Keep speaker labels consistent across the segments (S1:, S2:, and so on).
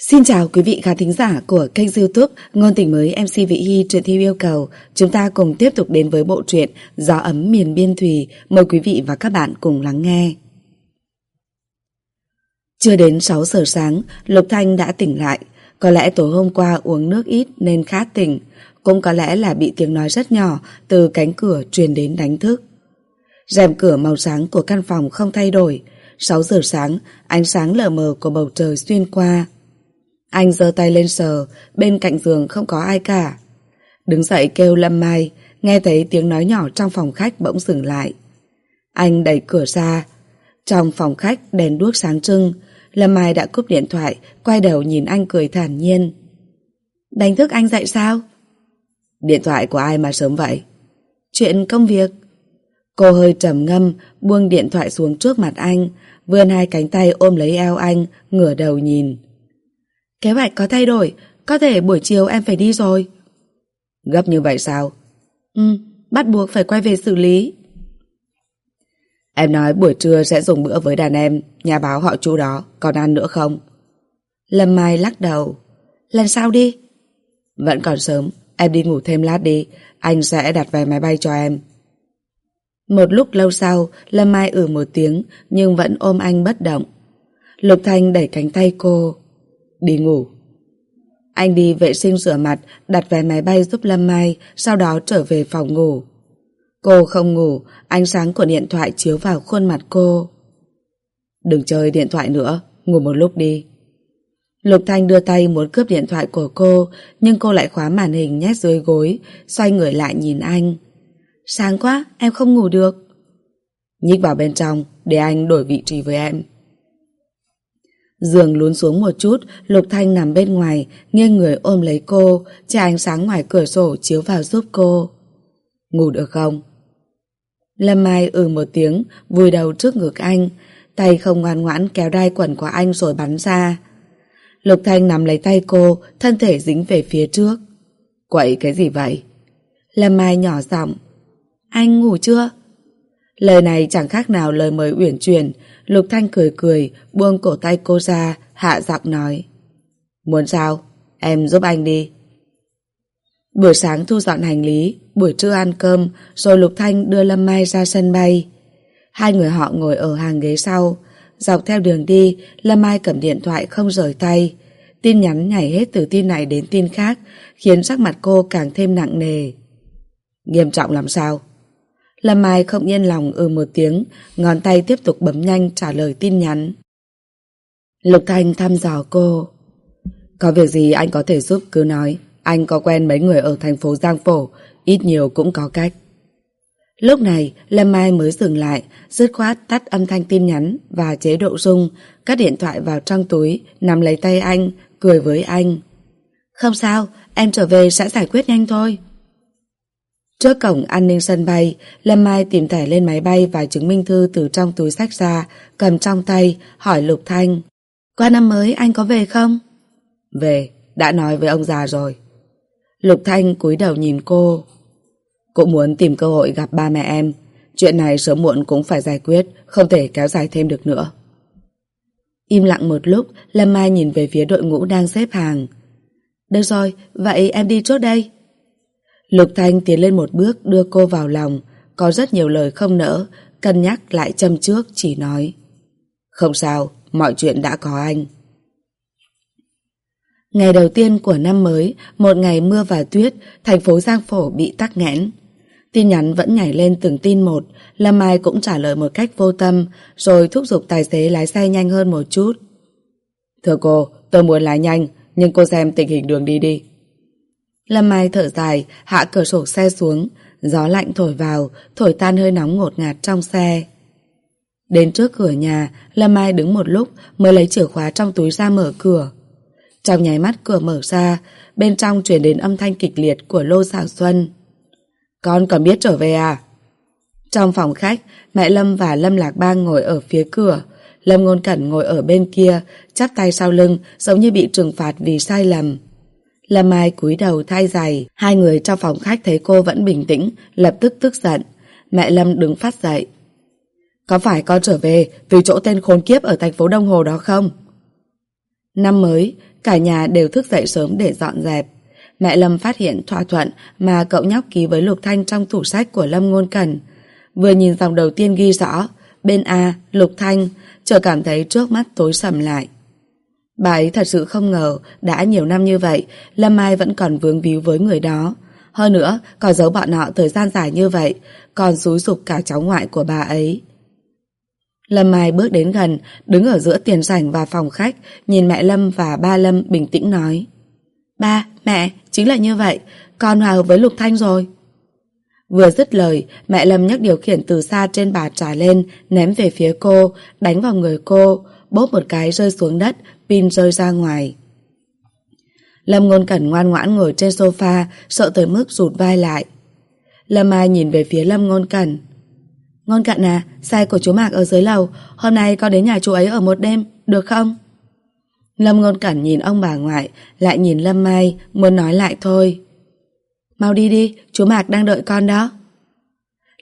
S1: Xin chào quý vị khán thính giả của kênh youtube Ngôn tình mới MC Vị Hy truyền theo yêu cầu. Chúng ta cùng tiếp tục đến với bộ truyện Gió ấm miền biên thùy. Mời quý vị và các bạn cùng lắng nghe. Chưa đến 6 giờ sáng, Lục Thanh đã tỉnh lại. Có lẽ tối hôm qua uống nước ít nên khá tỉnh. Cũng có lẽ là bị tiếng nói rất nhỏ từ cánh cửa truyền đến đánh thức. rèm cửa màu sáng của căn phòng không thay đổi. 6 giờ sáng, ánh sáng lờ mờ của bầu trời xuyên qua. Anh giơ tay lên sờ, bên cạnh giường không có ai cả. Đứng dậy kêu Lâm Mai, nghe thấy tiếng nói nhỏ trong phòng khách bỗng dừng lại. Anh đẩy cửa ra. Trong phòng khách đèn đuốc sáng trưng, Lâm Mai đã cúp điện thoại, quay đầu nhìn anh cười thản nhiên. Đánh thức anh dậy sao? Điện thoại của ai mà sớm vậy? Chuyện công việc. Cô hơi trầm ngâm, buông điện thoại xuống trước mặt anh, vươn hai cánh tay ôm lấy eo anh, ngửa đầu nhìn. Kế hoạch có thay đổi, có thể buổi chiều em phải đi rồi.
S2: Gấp như vậy sao?
S1: Ừ, bắt buộc phải quay về xử lý.
S2: Em nói buổi trưa sẽ dùng bữa với đàn em, nhà báo họ chú đó, còn ăn nữa không?
S1: Lâm Mai lắc đầu. Lần sau đi.
S2: Vẫn còn sớm, em đi ngủ thêm lát đi, anh sẽ đặt vé máy bay cho em.
S1: Một lúc lâu sau, Lâm Mai ử một tiếng nhưng vẫn ôm anh bất động. Lục Thanh đẩy cánh tay cô.
S2: Đi ngủ.
S1: Anh đi vệ sinh rửa mặt, đặt vé máy bay giúp Lâm Mai, sau đó trở về phòng ngủ. Cô không ngủ, ánh sáng của điện thoại chiếu vào khuôn mặt cô.
S2: Đừng chơi điện thoại nữa, ngủ một lúc đi.
S1: Lục Thanh đưa tay muốn cướp điện thoại của cô, nhưng cô lại khóa màn hình nhét dưới gối, xoay người lại nhìn anh. Sáng quá, em không ngủ được.
S2: Nhích vào bên trong, để anh đổi vị trí với em.
S1: Giường lún xuống một chút, Lục Thanh nằm bên ngoài, nghiêng người ôm lấy cô, che ánh sáng ngoài cửa sổ chiếu vào giúp cô.
S2: Ngủ được không?
S1: Lâm Mai ừ một tiếng, vùi đầu trước ngực anh, tay không ngoan ngoãn kéo đai quần của anh rồi bắn ra. Lục Thanh nắm lấy tay cô, thân thể dính về phía trước.
S2: Quậy cái gì vậy?
S1: Lâm Mai nhỏ giọng. Anh ngủ chưa? Lời này chẳng khác nào lời mời uyển chuyển, Lục Thanh cười cười, buông cổ tay cô ra, hạ giọng nói.
S2: Muốn sao? Em giúp anh đi.
S1: Buổi sáng thu dọn hành lý, buổi trưa ăn cơm, rồi Lục Thanh đưa Lâm Mai ra sân bay. Hai người họ ngồi ở hàng ghế sau. Dọc theo đường đi, Lâm Mai cầm điện thoại không rời tay. Tin nhắn nhảy hết từ tin này đến tin khác, khiến sắc mặt cô càng thêm nặng nề.
S2: Nghiêm trọng làm sao?
S1: Lâm Mai không yên lòng ừ một tiếng, ngón tay tiếp tục bấm nhanh trả lời tin nhắn. Lục Thanh thăm dò cô.
S2: Có việc gì anh có thể giúp cứ nói. Anh có quen mấy người ở thành phố Giang Phổ, ít nhiều cũng có cách.
S1: Lúc này, Lâm Mai mới dừng lại, dứt khoát tắt âm thanh tin nhắn và chế độ rung, cắt điện thoại vào trong túi, nắm lấy tay anh, cười với anh. Không sao, em trở về sẽ giải quyết nhanh thôi. Trước cổng an ninh sân bay, Lâm Mai tìm thẻ lên máy bay và chứng minh thư từ trong túi sách ra, cầm trong tay, hỏi Lục Thanh. Qua năm mới anh có về không?
S2: Về, đã nói với ông già rồi.
S1: Lục Thanh cúi đầu nhìn cô.
S2: Cũng muốn tìm cơ hội gặp ba mẹ em. Chuyện này sớm muộn cũng phải giải quyết, không thể kéo dài thêm được nữa.
S1: Im lặng một lúc, Lâm Mai nhìn về phía đội ngũ đang xếp hàng. Được rồi, vậy em đi trước đây. Lục Thanh tiến lên một bước đưa cô vào lòng, có rất nhiều lời không nỡ, cân nhắc lại châm trước chỉ nói.
S2: Không sao, mọi chuyện đã có anh.
S1: Ngày đầu tiên của năm mới, một ngày mưa và tuyết, thành phố Giang Phổ bị tắc nghẽn. Tin nhắn vẫn nhảy lên từng tin một, Lâm Mai cũng trả lời một cách vô tâm, rồi thúc giục tài xế lái xe nhanh hơn một chút.
S2: Thưa cô, tôi muốn lái nhanh, nhưng cô xem tình hình đường đi đi.
S1: Lâm Mai thở dài, hạ cửa sổ xe xuống, gió lạnh thổi vào, thổi tan hơi nóng ngột ngạt trong xe. Đến trước cửa nhà, Lâm Mai đứng một lúc mới lấy chìa khóa trong túi ra mở cửa. Trong nháy mắt cửa mở ra, bên trong chuyển đến âm thanh kịch liệt của Lô Sảo Xuân.
S2: Con còn biết trở về à?
S1: Trong phòng khách, mẹ Lâm và Lâm Lạc Bang ngồi ở phía cửa. Lâm Ngôn Cẩn ngồi ở bên kia, chắp tay sau lưng, giống như bị trừng phạt vì sai lầm. Lâm Mai cúi đầu thay giày, hai người trong phòng khách thấy cô vẫn bình tĩnh, lập tức tức giận. Mẹ Lâm đứng phát dậy.
S2: Có phải con trở về từ chỗ tên khốn kiếp ở thành phố Đông Hồ đó không?
S1: Năm mới, cả nhà đều thức dậy sớm để dọn dẹp. Mẹ Lâm phát hiện thỏa thuận mà cậu nhóc ký với Lục Thanh trong tủ sách của Lâm Ngôn Cần. Vừa nhìn dòng đầu tiên ghi rõ, bên A, Lục Thanh, chờ cảm thấy trước mắt tối sầm lại. Bà ấy thật sự không ngờ, đã nhiều năm như vậy, Lâm Mai vẫn còn vướng víu với người đó. Hơn nữa, còn giấu bọn họ thời gian dài như vậy, còn xúi dục cả cháu ngoại của bà ấy. Lâm Mai bước đến gần, đứng ở giữa tiền sảnh và phòng khách, nhìn mẹ Lâm và ba Lâm bình tĩnh nói. Ba, mẹ, chính là như vậy, con hòa hợp với Lục Thanh rồi. Vừa dứt lời, mẹ Lâm nhắc điều khiển từ xa trên bà trả lên, ném về phía cô, đánh vào người cô, bóp một cái rơi xuống đất, pin rơi ra ngoài. Lâm Ngôn Cẩn ngoan ngoãn ngồi trên sofa, sợ tới mức rụt vai lại. Lâm Mai nhìn về phía Lâm Ngôn Cẩn. Ngôn Cẩn à, xe của chú Mạc ở dưới lầu, hôm nay con đến nhà chú ấy ở một đêm, được không? Lâm Ngôn Cẩn nhìn ông bà ngoại, lại nhìn Lâm Mai, muốn nói lại thôi. Mau đi đi, chú Mạc đang đợi con đó.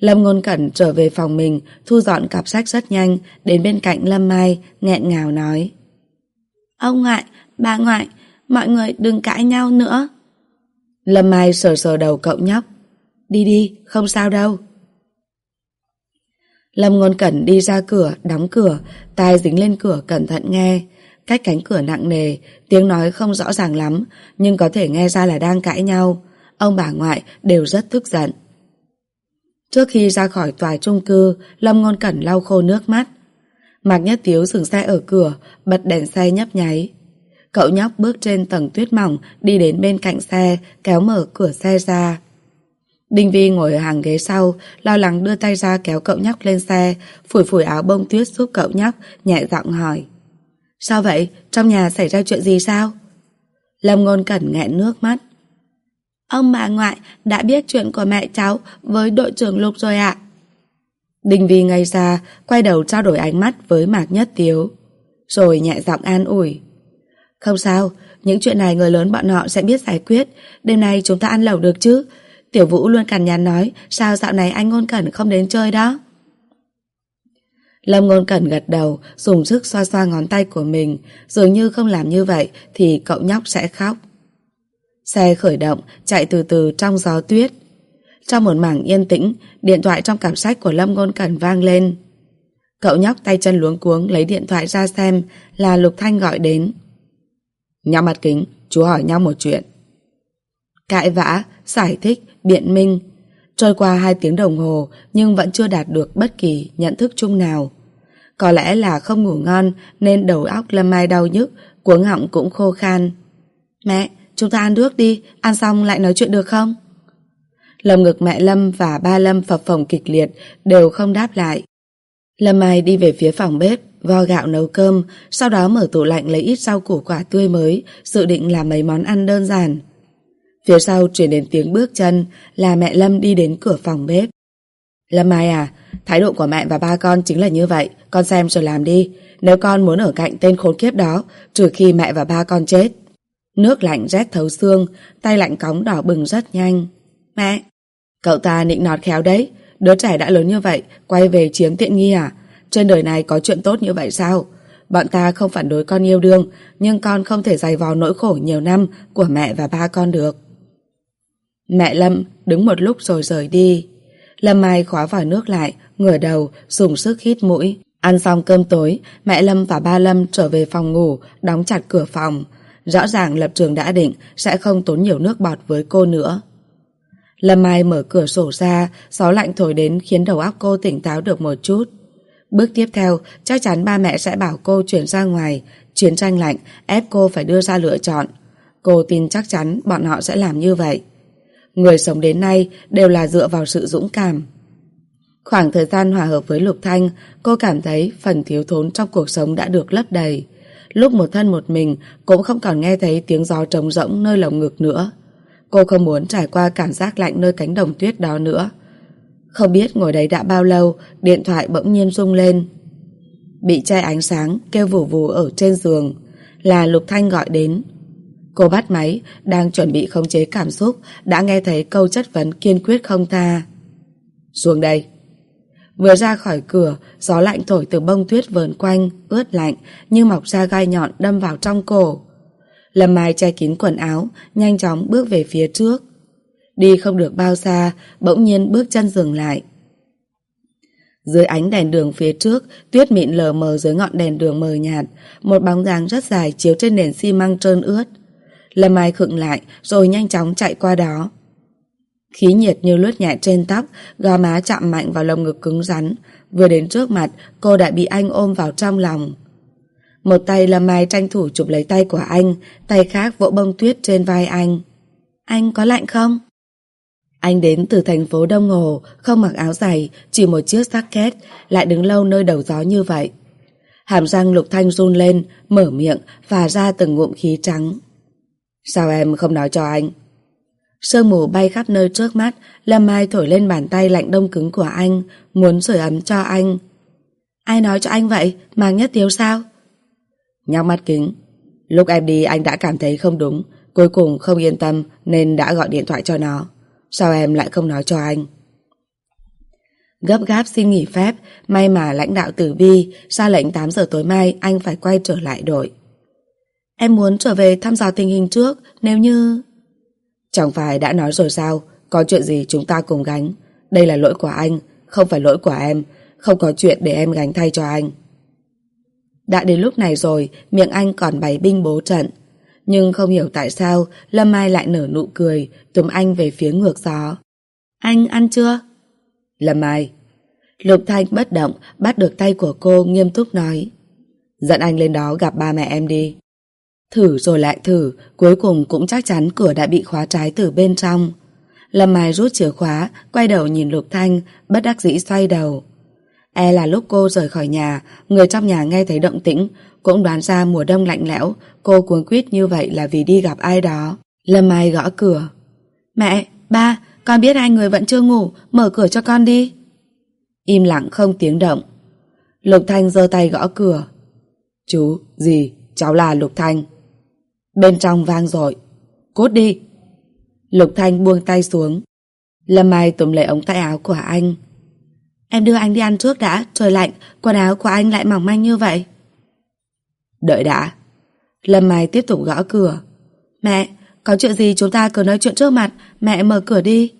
S1: Lâm Ngôn Cẩn trở về phòng mình, thu dọn cặp sách rất nhanh, đến bên cạnh Lâm Mai, nghẹn ngào nói. Ông ngoại, bà ngoại, mọi người đừng cãi nhau nữa. Lâm Mai sờ sờ đầu cậu nhóc. Đi đi, không sao đâu. Lâm Ngôn Cẩn đi ra cửa, đóng cửa, tai dính lên cửa cẩn thận nghe. Cách cánh cửa nặng nề, tiếng nói không rõ ràng lắm, nhưng có thể nghe ra là đang cãi nhau. Ông bà ngoại đều rất tức giận. Trước khi ra khỏi tòa trung cư, Lâm Ngôn Cẩn lau khô nước mắt. Mạc Nhất Tiếu dừng xe ở cửa, bật đèn xe nhấp nháy. Cậu nhóc bước trên tầng tuyết mỏng, đi đến bên cạnh xe, kéo mở cửa xe ra. Đinh Vi ngồi ở hàng ghế sau, lo lắng đưa tay ra kéo cậu nhóc lên xe, phủi phủi áo bông tuyết giúp cậu nhóc, nhẹ giọng hỏi. Sao vậy? Trong nhà xảy ra chuyện gì sao? Lâm Ngôn Cẩn nghẹn nước mắt. Ông bà ngoại đã biết chuyện của mẹ cháu với đội trưởng Lục rồi ạ đình Vi ngay ra, quay đầu trao đổi ánh mắt với Mạc Nhất Tiếu. Rồi nhẹ giọng an ủi. Không sao, những chuyện này người lớn bọn họ sẽ biết giải quyết. Đêm nay chúng ta ăn lẩu được chứ? Tiểu Vũ luôn cằn nhằn nói sao dạo này anh Ngôn Cẩn không đến chơi đó. Lâm Ngôn Cẩn gật đầu, dùng sức xoa xoa ngón tay của mình, dường như không làm như vậy thì cậu nhóc sẽ khóc. Xe khởi động, chạy từ từ trong gió tuyết. Trong một mảng yên tĩnh, điện thoại trong cặp sách của Lâm Ngôn Cẩn vang lên. Cậu nhóc tay chân luống cuống lấy điện thoại ra xem là Lục Thanh gọi đến. Nhau mặt kính, chú hỏi nhau một chuyện. Cãi vã, giải thích, biện minh. Trôi qua hai tiếng đồng hồ nhưng vẫn chưa đạt được bất kỳ nhận thức chung nào. Có lẽ là không ngủ ngon nên đầu óc Lâm Mai đau nhức, cuống họng cũng khô khan. Mẹ, chúng ta ăn nước đi, ăn xong lại nói chuyện được không? Lồng ngực mẹ Lâm và ba Lâm phập phồng kịch liệt đều không đáp lại. Lâm Mai đi về phía phòng bếp, vo gạo nấu cơm, sau đó mở tủ lạnh lấy ít rau củ quả tươi mới, dự định làm mấy món ăn đơn giản. Phía sau chuyển đến tiếng bước chân là mẹ Lâm đi đến cửa phòng bếp. Lâm Mai à, thái độ của mẹ và ba con chính là như vậy, con xem rồi làm đi. Nếu con muốn ở cạnh tên khốn kiếp đó, trừ khi mẹ và ba con chết. Nước lạnh rét thấu xương, tay lạnh cóng đỏ bừng rất nhanh. Mẹ, cậu ta nịnh nọt khéo đấy, đứa trẻ đã lớn như vậy, quay về chiếm tiện nghi à? Trên đời này có chuyện tốt như vậy sao? Bọn ta không phản đối con yêu đương, nhưng con không thể dày vò nỗi khổ nhiều năm của mẹ và ba con được. Mẹ Lâm đứng một lúc rồi rời đi. Lâm Mai khóa vòi nước lại, ngửa đầu, dùng sức hít mũi. Ăn xong cơm tối, mẹ Lâm và ba Lâm trở về phòng ngủ, đóng chặt cửa phòng. Rõ ràng lập trường đã định sẽ không tốn nhiều nước bọt với cô nữa. Lâm Mai mở cửa sổ ra, gió lạnh thổi đến khiến đầu óc cô tỉnh táo được một chút. Bước tiếp theo, chắc chắn ba mẹ sẽ bảo cô chuyển ra ngoài, chiến tranh lạnh, ép cô phải đưa ra lựa chọn. Cô tin chắc chắn bọn họ sẽ làm như vậy. Người sống đến nay đều là dựa vào sự dũng cảm. Khoảng thời gian hòa hợp với Lục Thanh, cô cảm thấy phần thiếu thốn trong cuộc sống đã được lấp đầy. Lúc một thân một mình, cũng không còn nghe thấy tiếng gió trống rỗng nơi lồng ngực nữa. Cô không muốn trải qua cảm giác lạnh nơi cánh đồng tuyết đó nữa. Không biết ngồi đấy đã bao lâu, điện thoại bỗng nhiên rung lên. Bị che ánh sáng, kêu vù vù ở trên giường. Là Lục Thanh gọi đến. Cô bắt máy, đang chuẩn bị khống chế cảm xúc, đã nghe thấy câu chất vấn kiên quyết không tha. Xuống đây. Vừa ra khỏi cửa, gió lạnh thổi từ bông tuyết vờn quanh, ướt lạnh, như mọc ra gai nhọn đâm vào trong cổ. Lâm Mai che kín quần áo, nhanh chóng bước về phía trước. Đi không được bao xa, bỗng nhiên bước chân dừng lại. Dưới ánh đèn đường phía trước, tuyết mịn lờ mờ dưới ngọn đèn đường mờ nhạt, một bóng dáng rất dài chiếu trên nền xi măng trơn ướt. Lâm Mai khựng lại, rồi nhanh chóng chạy qua đó. Khí nhiệt như lướt nhẹ trên tóc, gò má chạm mạnh vào lồng ngực cứng rắn. Vừa đến trước mặt, cô đã bị anh ôm vào trong lòng. Một tay là Mai tranh thủ chụp lấy tay của anh, tay khác vỗ bông tuyết trên vai anh. Anh có lạnh không? Anh đến từ thành phố Đông Hồ, không mặc áo dày, chỉ một chiếc jacket, lại đứng lâu nơi đầu gió như vậy. Hàm răng Lục Thanh run lên, mở miệng, và ra từng ngụm khí trắng. Sao em không nói cho anh? Sương mù bay khắp nơi trước mắt, Lâm Mai thổi lên bàn tay lạnh đông cứng của anh, muốn sưởi ấm cho anh. Ai nói cho anh vậy? Mang nhất tiếu sao? Nhóc mắt kính. Lúc em đi anh đã cảm thấy không đúng, cuối cùng không yên tâm nên đã gọi điện thoại cho nó. Sao em lại không nói cho anh? Gấp gáp xin nghỉ phép, may mà lãnh đạo tử vi ra lệnh 8 giờ tối mai anh phải quay trở lại đội. Em muốn trở về thăm dò tình hình trước, nếu như... Chẳng phải đã nói rồi sao, có chuyện gì chúng ta cùng gánh. Đây là lỗi của anh, không phải lỗi của em, không có chuyện để em gánh thay cho anh. Đã đến lúc này rồi, miệng anh còn bày binh bố trận. Nhưng không hiểu tại sao Lâm Mai lại nở nụ cười túm anh về phía ngược gió. Anh ăn chưa? Lâm Mai. Lục Thanh bất động bắt được tay của cô nghiêm túc nói. Dẫn anh lên đó gặp ba mẹ em đi. Thử rồi lại thử, cuối cùng cũng chắc chắn cửa đã bị khóa trái từ bên trong. Lâm Mai rút chìa khóa, quay đầu nhìn Lục Thanh, bất đắc dĩ xoay đầu. E là lúc cô rời khỏi nhà, người trong nhà nghe thấy động tĩnh, cũng đoán ra mùa đông lạnh lẽo, cô cuốn quýt như vậy là vì đi gặp ai đó. Lâm Mai gõ cửa. Mẹ, ba, con biết hai người vẫn chưa ngủ, mở cửa cho con đi. Im lặng không tiếng động. Lục Thanh giơ tay gõ cửa. Chú, gì, cháu là Lục Thanh. Bên trong vang dội Cốt đi Lục Thanh buông tay xuống Lâm Mai túm lấy ống tay áo của anh Em đưa anh đi ăn trước đã Trời lạnh, quần áo của anh lại mỏng manh như vậy Đợi đã Lâm Mai tiếp tục gõ cửa Mẹ, có chuyện gì chúng ta cứ nói chuyện trước mặt Mẹ mở cửa đi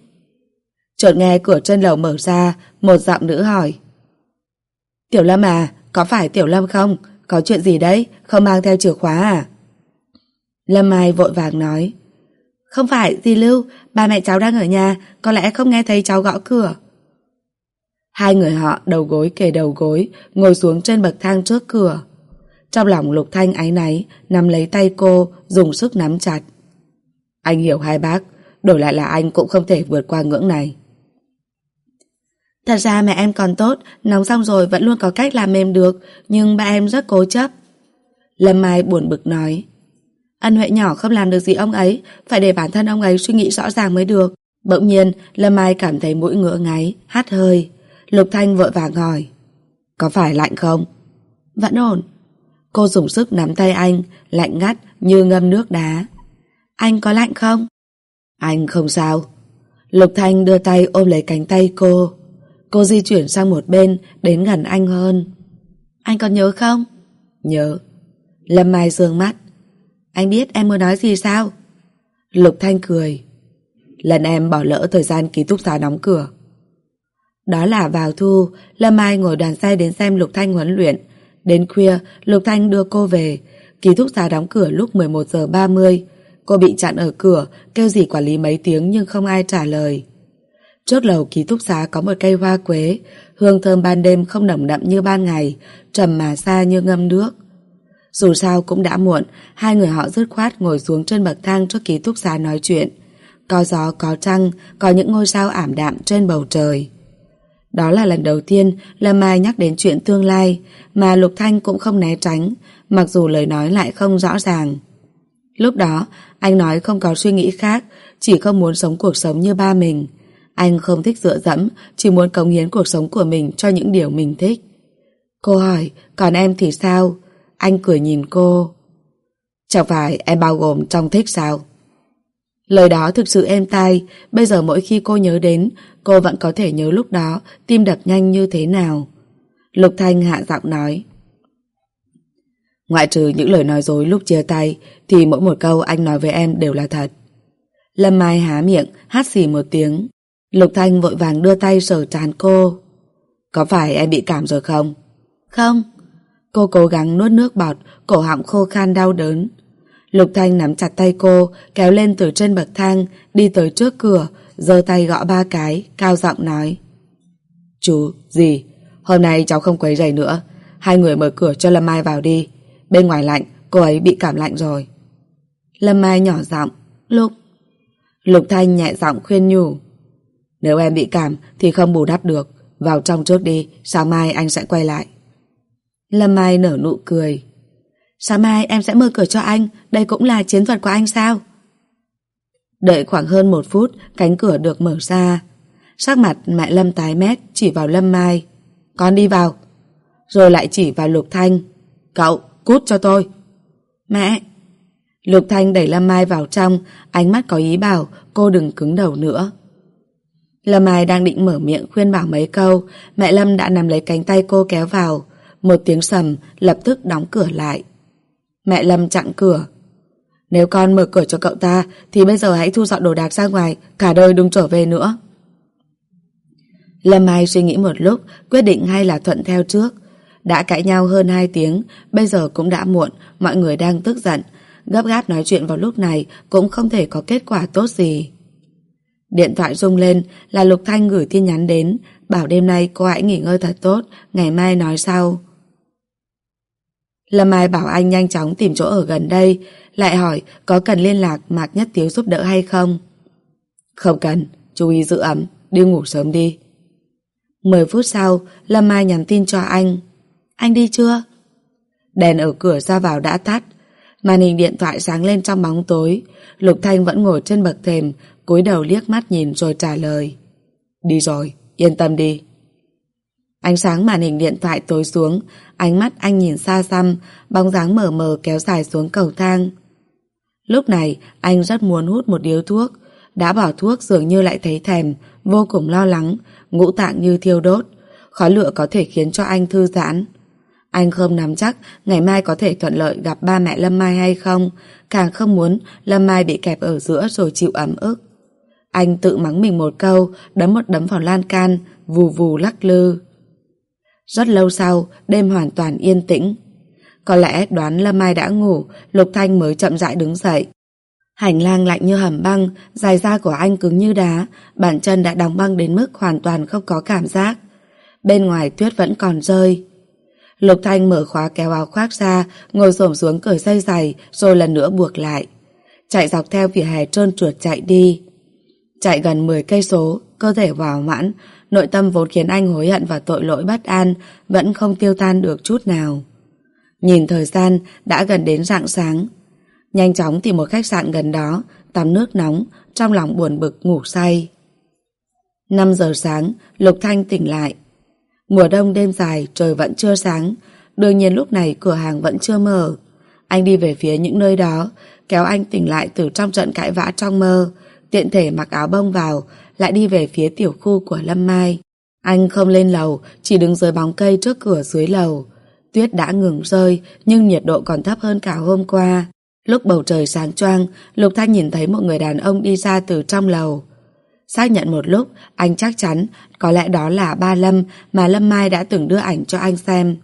S1: Chợt nghe cửa trên lầu mở ra Một giọng nữ hỏi Tiểu Lâm à, có phải Tiểu Lâm không? Có chuyện gì đấy? Không mang theo chìa khóa à? Lâm Mai vội vàng nói Không phải, dì Lưu, ba mẹ cháu đang ở nhà, có lẽ không nghe thấy cháu gõ cửa. Hai người họ đầu gối kề đầu gối, ngồi xuống trên bậc thang trước cửa. Trong lòng Lục Thanh áy náy, nắm lấy tay cô, dùng sức nắm chặt. Anh hiểu hai bác, đổi lại là anh cũng không thể vượt qua ngưỡng này. Thật ra mẹ em còn tốt, nóng xong rồi vẫn luôn có cách làm mềm được, nhưng ba em rất cố chấp. Lâm Mai buồn bực nói. Ân Huệ nhỏ không làm được gì ông ấy, phải để bản thân ông ấy suy nghĩ rõ ràng mới được. Bỗng nhiên, Lâm Mai cảm thấy mũi ngựa ngáy, hát hơi. Lục Thanh vội vàng hỏi. Có phải lạnh không? Vẫn ổn. Cô dùng sức nắm tay anh, lạnh ngắt như ngâm nước đá. Anh có lạnh không? Anh không sao. Lục Thanh đưa tay ôm lấy cánh tay cô. Cô di chuyển sang một bên, đến gần anh hơn. Anh còn nhớ không? Nhớ. Lâm Mai dương mắt. Anh biết em muốn nói gì sao? Lục Thanh cười. Lần em bỏ lỡ thời gian ký túc xá đóng cửa. Đó là vào thu, Lâm Mai ngồi đoàn xe đến xem Lục Thanh huấn luyện. Đến khuya, Lục Thanh đưa cô về. Ký túc xá đóng cửa lúc 11 giờ 30. Cô bị chặn ở cửa, kêu gì quản lý mấy tiếng nhưng không ai trả lời. Trước lầu ký túc xá có một cây hoa quế, hương thơm ban đêm không nồng đậm như ban ngày, trầm mà xa như ngâm nước. Dù sao cũng đã muộn, hai người họ dứt khoát ngồi xuống trên bậc thang trước ký túc xá nói chuyện. Có gió, có trăng, có những ngôi sao ảm đạm trên bầu trời. Đó là lần đầu tiên Lâm Mai nhắc đến chuyện tương lai, mà Lục Thanh cũng không né tránh, mặc dù lời nói lại không rõ ràng. Lúc đó, anh nói không có suy nghĩ khác, chỉ không muốn sống cuộc sống như ba mình. Anh không thích dựa dẫm, chỉ muốn cống hiến cuộc sống của mình cho những điều mình thích. Cô hỏi, còn em thì sao? Anh cười nhìn cô. Chẳng phải em bao gồm trong thích sao? Lời đó thực sự êm tai, bây giờ mỗi khi cô nhớ đến, cô vẫn có thể nhớ lúc đó tim đập nhanh như thế nào. Lục Thanh hạ giọng nói. Ngoại trừ những lời nói dối lúc chia tay, thì mỗi một câu anh nói với em đều là thật. Lâm Mai há miệng, hát xì một tiếng. Lục Thanh vội vàng đưa tay sờ trán cô. Có phải em bị cảm rồi không? Không. Cô cố gắng nuốt nước bọt, cổ họng khô khan đau đớn. Lục Thanh nắm chặt tay cô, kéo lên từ trên bậc thang, đi tới trước cửa, giơ tay gõ ba cái, cao giọng nói. Chú, gì? Hôm nay cháu không quấy rầy nữa. Hai người mở cửa cho Lâm Mai vào đi. Bên ngoài lạnh, cô ấy bị cảm lạnh rồi. Lâm Mai nhỏ giọng, Lục. Lục Thanh nhẹ giọng khuyên nhủ. Nếu em bị cảm thì không bù đắp được. Vào trong trước đi, sáng mai anh sẽ quay lại. Lâm Mai nở nụ cười. Sáng mai em sẽ mở cửa cho anh, đây cũng là chiến thuật của anh sao? Đợi khoảng hơn một phút, cánh cửa được mở ra. Sắc mặt mẹ Lâm tái mét, chỉ vào Lâm Mai. Con đi vào. Rồi lại chỉ vào Lục Thanh. Cậu, cút cho tôi. Mẹ! Lục Thanh đẩy Lâm Mai vào trong, ánh mắt có ý bảo cô đừng cứng đầu nữa. Lâm Mai đang định mở miệng khuyên bảo mấy câu, mẹ Lâm đã nắm lấy cánh tay cô kéo vào. Một tiếng sầm lập tức đóng cửa lại. Mẹ Lâm chặn cửa. Nếu con mở cửa cho cậu ta thì bây giờ hãy thu dọn đồ đạc ra ngoài, cả đời đừng trở về nữa. Lâm Mai suy nghĩ một lúc, quyết định hay là thuận theo trước. Đã cãi nhau hơn 2 tiếng, bây giờ cũng đã muộn, mọi người đang tức giận. Gấp gáp nói chuyện vào lúc này cũng không thể có kết quả tốt gì. Điện thoại rung lên là Lục Thanh gửi tin nhắn đến, bảo đêm nay cô hãy nghỉ ngơi thật tốt, ngày mai nói sau. Lâm Mai bảo anh nhanh chóng tìm chỗ ở gần đây, lại hỏi có cần liên lạc Mạc Nhất Tiếu giúp đỡ hay không. Không cần, chú ý giữ ấm, đi ngủ sớm đi. 10 phút sau, Lâm Mai nhắn tin cho anh. Anh đi chưa? Đèn ở cửa ra vào đã tắt. Màn hình điện thoại sáng lên trong bóng tối. Lục Thanh vẫn ngồi trên bậc thềm, cúi đầu liếc mắt nhìn rồi trả lời. Đi rồi, yên tâm đi. Ánh sáng màn hình điện thoại tối xuống, ánh mắt anh nhìn xa xăm, bóng dáng mờ mờ kéo dài xuống cầu thang. Lúc này, anh rất muốn hút một điếu thuốc. Đã bỏ thuốc dường như lại thấy thèm, vô cùng lo lắng, ngũ tạng như thiêu đốt. Khói lửa có thể khiến cho anh thư giãn. Anh không nắm chắc ngày mai có thể thuận lợi gặp ba mẹ Lâm Mai hay không, càng không muốn Lâm Mai bị kẹp ở giữa rồi chịu ấm ức. Anh tự mắng mình một câu, đấm một đấm vào lan can, vù vù lắc lư. Rất lâu sau, đêm hoàn toàn yên tĩnh. Có lẽ đoán Lâm Mai đã ngủ, Lục Thanh mới chậm rãi đứng dậy. Hành lang lạnh như hầm băng, dài da của anh cứng như đá, bàn chân đã đóng băng đến mức hoàn toàn không có cảm giác. Bên ngoài tuyết vẫn còn rơi. Lục Thanh mở khóa kéo áo khoác ra, ngồi xổm xuống cởi dây giày, rồi lần nữa buộc lại. Chạy dọc theo vỉa hè trơn trượt chạy đi. Chạy gần 10 cây số, cơ thể vào mãn, nội tâm vốn khiến anh hối hận và tội lỗi bất an, vẫn không tiêu tan được chút nào. Nhìn thời gian, đã gần đến rạng sáng. Nhanh chóng tìm một khách sạn gần đó, tắm nước nóng, trong lòng buồn bực ngủ say. 5 giờ sáng, Lục Thanh tỉnh lại. Mùa đông đêm dài, trời vẫn chưa sáng. Đương nhiên lúc này cửa hàng vẫn chưa mở. Anh đi về phía những nơi đó, kéo anh tỉnh lại từ trong trận cãi vã trong mơ. Tiện thể mặc áo bông vào, lại đi về phía tiểu khu của Lâm Mai. Anh không lên lầu, chỉ đứng dưới bóng cây trước cửa dưới lầu. Tuyết đã ngừng rơi, nhưng nhiệt độ còn thấp hơn cả hôm qua. Lúc bầu trời sáng choang, Lục Thanh nhìn thấy một người đàn ông đi ra từ trong lầu. Xác nhận một lúc, anh chắc chắn có lẽ đó là ba Lâm mà Lâm Mai đã từng đưa ảnh cho anh xem.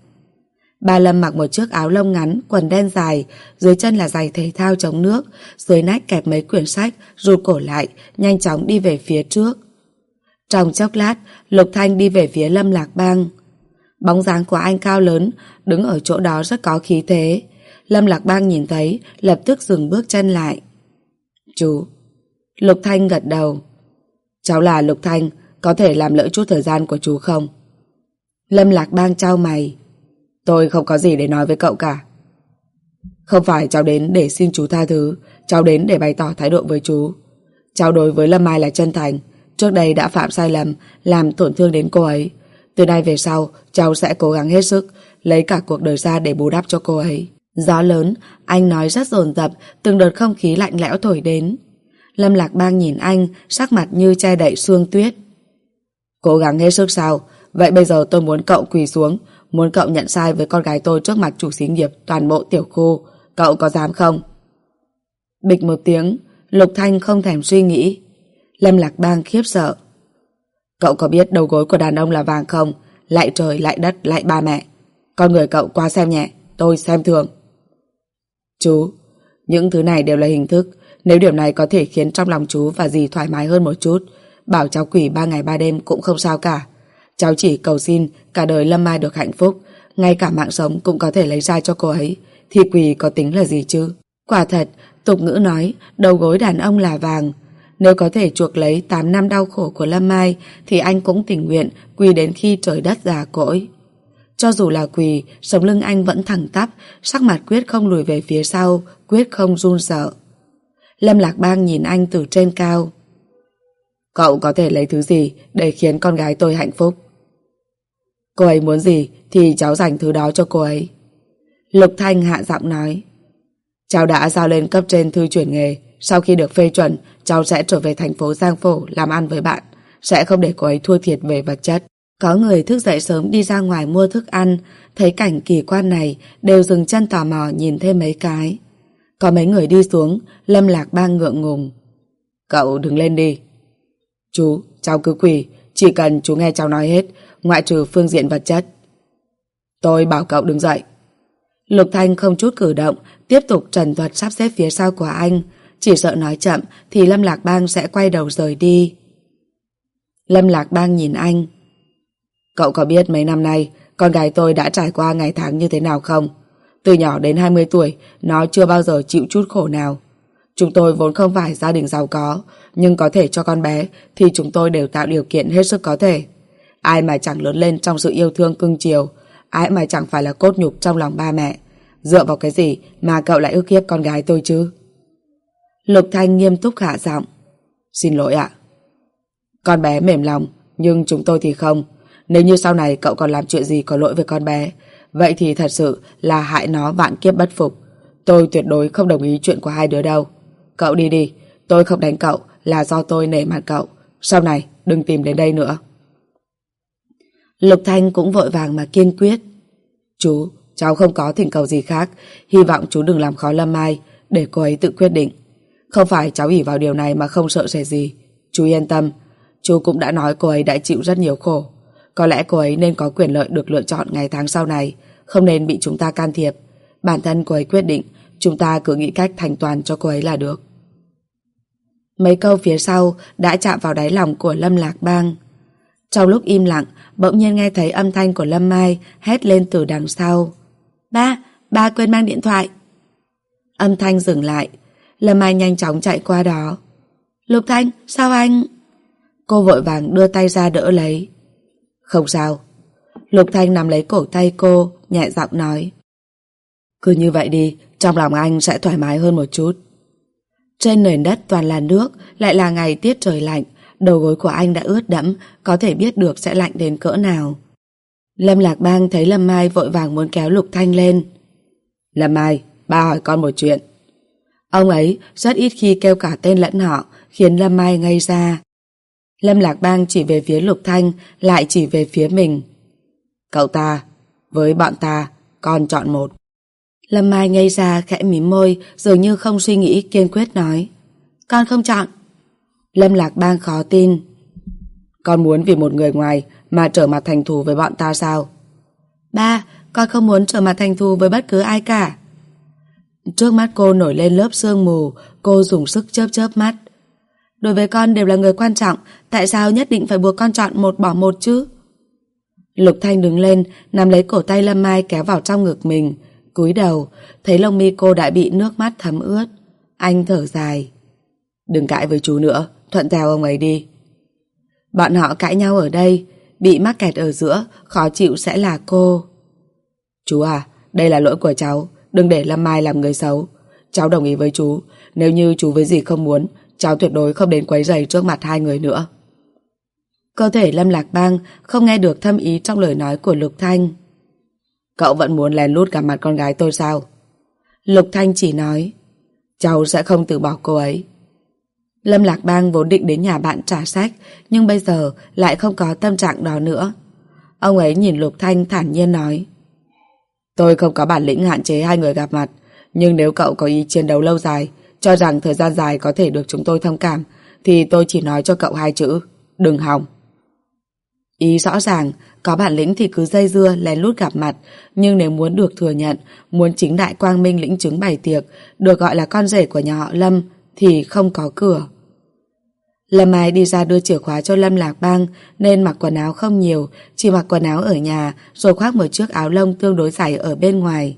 S1: Ba Lâm mặc một chiếc áo lông ngắn, quần đen dài, dưới chân là giày thể thao chống nước, dưới nách kẹp mấy quyển sách, rụt cổ lại, nhanh chóng đi về phía trước. Trong chốc lát, Lục Thanh đi về phía Lâm Lạc Bang. Bóng dáng của anh cao lớn, đứng ở chỗ đó rất có khí thế. Lâm Lạc Bang nhìn thấy, lập tức dừng bước chân lại. Chú. Lục Thanh gật đầu. Cháu là Lục Thanh, có thể làm lỡ chút thời gian của chú không? Lâm Lạc Bang trao mày. Tôi không có gì để nói với cậu cả. Không phải cháu đến để xin chú tha thứ, cháu đến để bày tỏ thái độ với chú. Cháu đối với Lâm Mai là chân thành, trước đây đã phạm sai lầm, làm tổn thương đến cô ấy. Từ nay về sau, cháu sẽ cố gắng hết sức, lấy cả cuộc đời ra để bù đắp cho cô ấy. Gió lớn, anh nói rất dồn dập, từng đợt không khí lạnh lẽo thổi đến. Lâm Lạc Bang nhìn anh, sắc mặt như che đậy xương tuyết.
S2: Cố gắng hết sức sao? Vậy bây giờ tôi muốn cậu quỳ xuống, muốn cậu nhận sai với con gái tôi trước mặt chủ xí nghiệp toàn bộ tiểu khu. Cậu có dám không?
S1: Bịch một tiếng, Lục Thanh không thèm suy nghĩ. Lâm Lạc Bang khiếp sợ.
S2: Cậu có biết đầu gối của đàn ông là vàng không? Lại trời, lại đất, lại ba mẹ. Con người cậu qua xem nhẹ, tôi xem thường. Chú, những thứ này đều là hình thức. Nếu điều này có thể khiến trong lòng chú và dì thoải mái hơn một chút, bảo cháu quỷ ba ngày ba đêm cũng không sao cả. Cháu chỉ cầu xin cả đời Lâm Mai được hạnh phúc, ngay cả mạng sống cũng có thể lấy ra cho cô ấy, thì quỳ có tính là gì chứ? Quả thật, tục ngữ nói, đầu gối đàn ông là vàng. Nếu có thể chuộc lấy 8 năm đau khổ của Lâm Mai, thì anh cũng tình nguyện quỳ đến khi trời đất già cỗi. Cho dù là quỳ, sống lưng anh vẫn thẳng tắp, sắc mặt quyết không lùi về phía sau, quyết không run sợ. Lâm Lạc Bang nhìn anh từ trên cao. Cậu có thể lấy thứ gì để khiến con gái tôi hạnh phúc? Cô ấy muốn gì thì cháu dành thứ đó cho cô ấy. Lục Thanh hạ giọng nói. Cháu đã giao lên cấp trên thư chuyển nghề. Sau khi được phê chuẩn, cháu sẽ trở về thành phố Giang Phổ làm ăn với bạn. Sẽ không để cô ấy thua thiệt về vật chất. Có người thức dậy sớm đi ra ngoài mua thức ăn, thấy cảnh kỳ quan này, đều dừng chân tò mò nhìn thêm mấy cái. Có mấy người đi xuống, Lâm Lạc Bang ngượng ngùng. Cậu đứng lên đi. Chú, cháu cứ quỳ, chỉ cần chú nghe cháu nói hết, ngoại trừ phương diện vật chất. Tôi bảo cậu đứng dậy. Lục Thanh không chút cử động, tiếp tục trần thuật sắp xếp phía sau của anh. Chỉ sợ nói chậm thì Lâm Lạc Bang sẽ quay đầu rời đi. Lâm Lạc Bang nhìn anh. Cậu có biết mấy năm nay con gái tôi đã trải qua ngày tháng như thế nào không? Từ nhỏ đến 20 tuổi, nó chưa bao giờ chịu chút khổ nào. Chúng tôi vốn không phải gia đình giàu có, nhưng có thể cho con bé thì chúng tôi đều tạo điều kiện hết sức có thể. Ai mà chẳng lớn lên trong sự yêu thương cưng chiều, ai mà chẳng phải là cốt nhục trong lòng ba mẹ. Dựa vào cái gì mà cậu lại ước hiếp con gái tôi chứ? Lục Thanh nghiêm túc hạ giọng. Xin lỗi ạ. Con bé mềm lòng, nhưng chúng tôi thì không. Nếu như sau này cậu còn làm chuyện gì có lỗi với con bé, vậy thì thật sự là hại nó vạn kiếp bất phục. Tôi tuyệt đối không đồng ý chuyện của hai đứa đâu. Cậu đi đi, tôi không đánh cậu là do tôi nể mặt cậu. Sau này, đừng tìm đến đây nữa. Lục Thanh cũng vội vàng mà kiên quyết. Chú, cháu không có thỉnh cầu gì khác, hy vọng chú đừng làm khó Lâm Mai, để cô ấy tự quyết định. Không phải cháu ỉ vào điều này mà không sợ sẽ gì. Chú yên tâm, chú cũng đã nói cô ấy đã chịu rất nhiều khổ. Có lẽ cô ấy nên có quyền lợi được lựa chọn ngày tháng sau này, không nên bị chúng ta can thiệp. Bản thân cô ấy quyết định, chúng ta cứ nghĩ cách thành toàn cho cô ấy là được. Mấy câu phía sau đã chạm vào đáy lòng của Lâm Lạc Bang. Trong lúc im lặng, bỗng nhiên nghe thấy âm thanh của Lâm Mai hét lên từ đằng sau. Ba, ba quên mang điện thoại. Âm thanh dừng lại, Lâm Mai nhanh chóng chạy qua đó. Lục Thanh, sao anh? Cô vội vàng đưa tay ra đỡ lấy. Không sao. Lục Thanh nắm lấy cổ tay cô, nhẹ giọng nói. Cứ như vậy đi, trong lòng anh sẽ thoải mái hơn một chút. Trên nền đất toàn là nước, lại là ngày tiết trời lạnh, đầu gối của anh đã ướt đẫm, có thể biết được sẽ lạnh đến cỡ nào. Lâm Lạc Bang thấy Lâm Mai vội vàng muốn kéo Lục Thanh lên. Lâm Mai, ba hỏi con một chuyện. Ông ấy rất ít khi kêu cả tên lẫn họ, khiến Lâm Mai ngây ra. Lâm Lạc Bang chỉ về phía Lục Thanh, lại chỉ về phía mình. Cậu ta, với bọn ta, con chọn một. Lâm Mai ngây ra khẽ mỉm môi, dường như không suy nghĩ kiên quyết nói. Con không chọn. Lâm Lạc Bang khó tin. Con muốn vì một người ngoài mà trở mặt thành thù với bọn ta sao? Ba, con không muốn trở mặt thành thù với bất cứ ai cả. Trước mắt cô nổi lên lớp sương mù, cô dùng sức chớp chớp mắt. Đối với con đều là người quan trọng, tại sao nhất định phải buộc con chọn một bỏ một chứ? Lục Thanh đứng lên, nắm lấy cổ tay Lâm Mai kéo vào trong ngực mình, cúi đầu, thấy lông mi cô đã bị nước mắt thấm ướt. Anh thở dài. Đừng cãi với chú nữa, thuận theo ông ấy đi. Bọn họ cãi nhau ở đây, bị mắc kẹt ở giữa, khó chịu sẽ là cô. Chú à, đây là lỗi của cháu, đừng để Lâm Mai làm người xấu. Cháu đồng ý với chú, nếu như chú với gì không muốn, cháu tuyệt đối không đến quấy rầy trước mặt hai người nữa. Cơ thể Lâm Lạc Bang không nghe được thâm ý trong lời nói của Lục Thanh. Cậu vẫn muốn lén lút gặp mặt con gái tôi sao? Lục Thanh chỉ nói, cháu sẽ không từ bỏ cô ấy.
S1: Lâm Lạc Bang vốn định đến nhà bạn trả sách, nhưng bây giờ lại không có tâm trạng đó nữa. Ông ấy nhìn Lục Thanh thản nhiên nói. Tôi không có bản lĩnh hạn chế hai người gặp mặt, nhưng nếu cậu có ý chiến đấu lâu dài, cho rằng thời gian dài có thể được chúng tôi thông cảm, thì tôi chỉ nói cho cậu hai chữ, đừng hòng. Ý rõ ràng, có bản lĩnh thì cứ dây dưa lén lút gặp mặt, nhưng nếu muốn được thừa nhận, muốn chính đại quang minh lĩnh chứng bày tiệc, được gọi là con rể của nhà họ Lâm, thì không có cửa. Lâm Mai đi ra đưa chìa khóa cho Lâm Lạc Bang nên mặc quần áo không nhiều, chỉ mặc quần áo ở nhà rồi khoác một chiếc áo lông tương đối dày ở bên ngoài.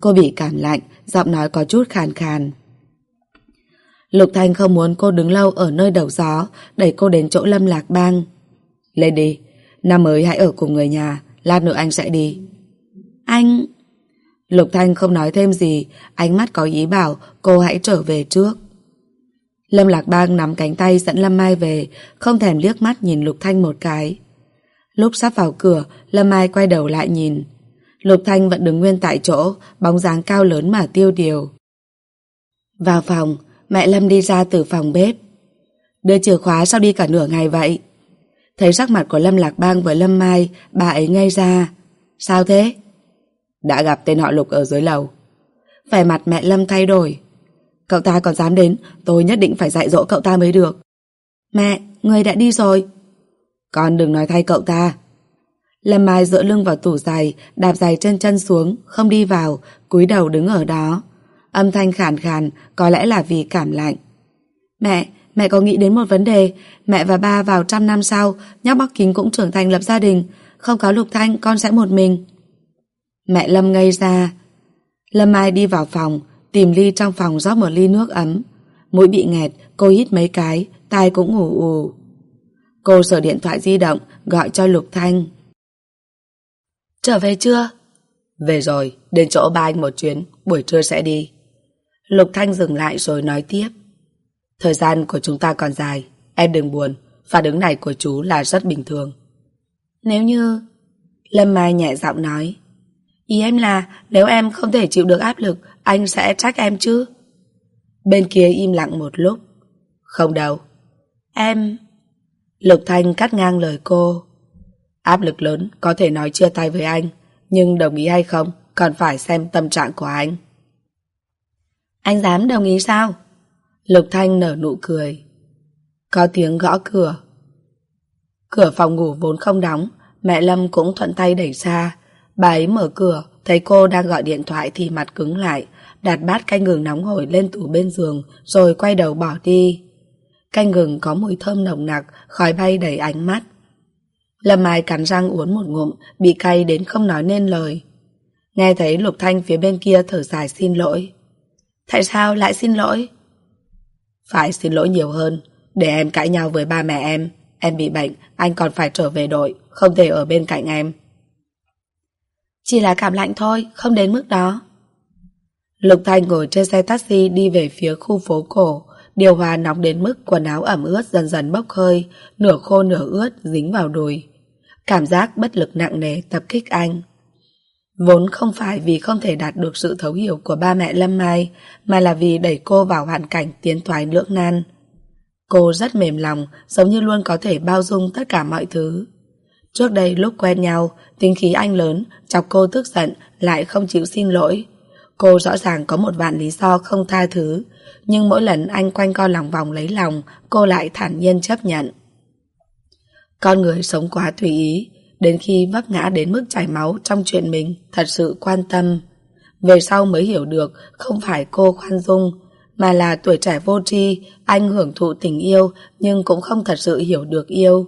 S1: Cô bị cảm lạnh, giọng nói có chút khàn khàn. Lục Thanh không muốn cô đứng lâu ở nơi đầu gió, đẩy cô đến chỗ Lâm Lạc Bang. Lên đi, năm mới hãy ở cùng người nhà, lát nữa anh sẽ đi. Anh... Lục Thanh không nói thêm gì, ánh mắt có ý bảo cô hãy trở về trước. Lâm Lạc Bang nắm cánh tay dẫn Lâm Mai về, không thèm liếc mắt nhìn Lục Thanh một cái. Lúc sắp vào cửa, Lâm Mai quay đầu lại nhìn. Lục Thanh vẫn đứng nguyên tại chỗ, bóng dáng cao lớn mà tiêu điều. Vào phòng, mẹ Lâm đi ra từ phòng bếp. Đưa chìa khóa sao đi cả nửa ngày vậy? Thấy sắc mặt của Lâm Lạc Bang với Lâm Mai, bà ấy ngay ra. Sao thế? Đã gặp tên họ Lục ở dưới lầu. Vẻ mặt mẹ Lâm thay đổi. Cậu ta còn dám đến, tôi nhất định phải dạy dỗ cậu ta mới được. Mẹ, người đã đi rồi. Con đừng nói thay cậu ta. Lâm Mai dựa lưng vào tủ giày, đạp giày chân chân xuống, không đi vào, cúi đầu đứng ở đó. Âm thanh khàn khàn, có lẽ là vì cảm lạnh. Mẹ, mẹ có nghĩ đến một vấn đề, mẹ và ba vào trăm năm sau, nhóc Bắc Kính cũng trưởng thành lập gia đình, không có Lục Thanh con sẽ một mình. Mẹ Lâm ngây ra. Lâm Mai đi vào phòng, tìm ly trong phòng rót một ly nước ấm. Mũi bị nghẹt, cô hít mấy cái, tai cũng ngủ ù. Cô sờ điện thoại di động, gọi cho Lục Thanh. Trở về chưa? Về rồi, đến chỗ ba anh một chuyến, buổi trưa sẽ đi. Lục Thanh dừng lại rồi nói tiếp. Thời gian của chúng ta còn dài, em đừng buồn, phản ứng này của chú là rất bình thường. Nếu như... Lâm Mai nhẹ giọng nói. Ý em là nếu em không thể chịu được áp lực, anh sẽ trách em chứ? Bên kia im lặng một lúc. Không đâu. Em... Lục Thanh cắt ngang lời cô. Áp lực lớn có thể nói chia tay với anh, nhưng đồng ý hay không còn phải xem tâm trạng của anh. Anh dám đồng ý sao? Lục Thanh nở nụ cười. Có tiếng gõ cửa. Cửa phòng ngủ vốn không đóng, mẹ Lâm cũng thuận tay đẩy ra. Bà ấy mở cửa, thấy cô đang gọi điện thoại thì mặt cứng lại, đặt bát canh gừng nóng hổi lên tủ bên giường, rồi quay đầu bỏ đi. Canh gừng có mùi thơm nồng nặc, khói bay đầy ánh mắt. Lâm Mai cắn răng uống một ngụm, bị cay đến không nói nên lời. Nghe thấy Lục Thanh phía bên kia thở dài xin lỗi. Tại sao lại xin lỗi? Phải xin lỗi nhiều hơn, để em cãi nhau với ba mẹ em. Em bị bệnh, anh còn phải trở về đội, không thể ở bên cạnh em. Chỉ là cảm lạnh thôi, không đến mức đó. Lục Thanh ngồi trên xe taxi đi về phía khu phố cổ. Điều hòa nóng đến mức quần áo ẩm ướt dần dần bốc hơi, nửa khô nửa ướt dính vào đùi. Cảm giác bất lực nặng nề tập kích anh. Vốn không phải vì không thể đạt được sự thấu hiểu của ba mẹ Lâm Mai, mà là vì đẩy cô vào hoàn cảnh tiến thoái lưỡng nan. Cô rất mềm lòng, giống như luôn có thể bao dung tất cả mọi thứ. Trước đây lúc quen nhau, tính khí anh lớn, chọc cô tức giận, lại không chịu xin lỗi. Cô rõ ràng có một vạn lý do không tha thứ, nhưng mỗi lần anh quanh co lòng vòng lấy lòng, cô lại thản nhiên chấp nhận. Con người sống quá tùy ý, đến khi vấp ngã đến mức chảy máu trong chuyện mình thật sự quan tâm. Về sau mới hiểu được không phải cô khoan dung, mà là tuổi trẻ vô tri, anh hưởng thụ tình yêu nhưng cũng không thật sự hiểu được yêu.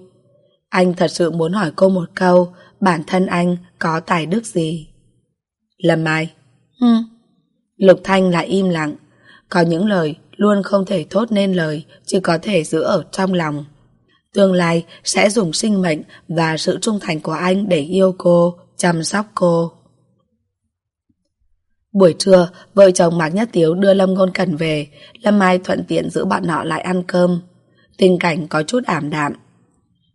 S1: Anh thật sự muốn hỏi cô một câu, bản thân anh có tài đức gì? Lâm Mai. hừ Lục Thanh lại im lặng. Có những lời luôn không thể thốt nên lời, chỉ có thể giữ ở trong lòng. Tương lai sẽ dùng sinh mệnh và sự trung thành của anh để yêu cô, chăm sóc cô. Buổi trưa, vợ chồng Mạc Nhất Tiếu đưa Lâm Ngôn Cần về, Lâm Mai thuận tiện giữ bọn họ lại ăn cơm. Tình cảnh có chút ảm đạm.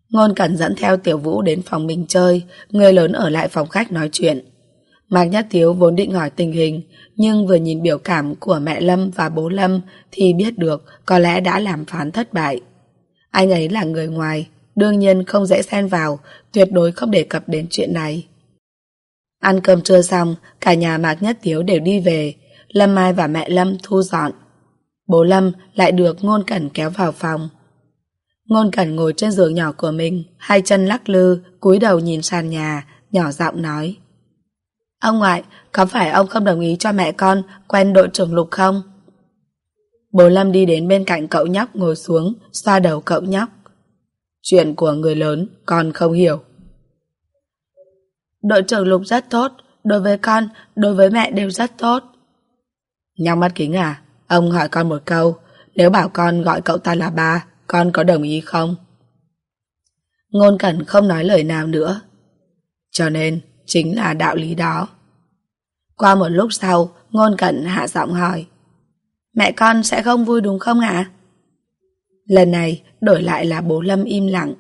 S1: Ngôn Cần dẫn theo Tiểu Vũ đến phòng mình chơi, người lớn ở lại phòng khách nói chuyện. Mạc Nhất Tiếu vốn định hỏi tình hình, nhưng vừa nhìn biểu cảm của mẹ Lâm và bố Lâm thì biết được có lẽ đã làm phán thất bại. Anh ấy là người ngoài, đương nhiên không dễ xen vào, tuyệt đối không đề cập đến chuyện này. Ăn cơm trưa xong, cả nhà Mạc Nhất Tiếu đều đi về, Lâm Mai và mẹ Lâm thu dọn. Bố Lâm lại được Ngôn Cẩn kéo vào phòng. Ngôn Cẩn ngồi trên giường nhỏ của mình, hai chân lắc lư, cúi đầu nhìn sàn nhà, nhỏ giọng nói. Ông ngoại, có phải ông không đồng ý cho mẹ con quen đội trưởng Lục không? Bố Lâm đi đến bên cạnh cậu nhóc ngồi xuống, xoa đầu cậu nhóc. Chuyện của người lớn, con không hiểu. Đội trưởng Lục rất tốt, đối với con, đối với mẹ đều rất tốt. Nhóc mắt kính à, ông hỏi con một câu, nếu bảo con gọi cậu ta là ba, con có đồng ý không? Ngôn Cẩn không nói lời nào nữa. Cho nên, chính là đạo lý đó. Qua một lúc sau, Ngôn Cẩn hạ giọng hỏi. Mẹ con sẽ không vui đúng không ạ? Lần này, đổi lại là bố Lâm im lặng.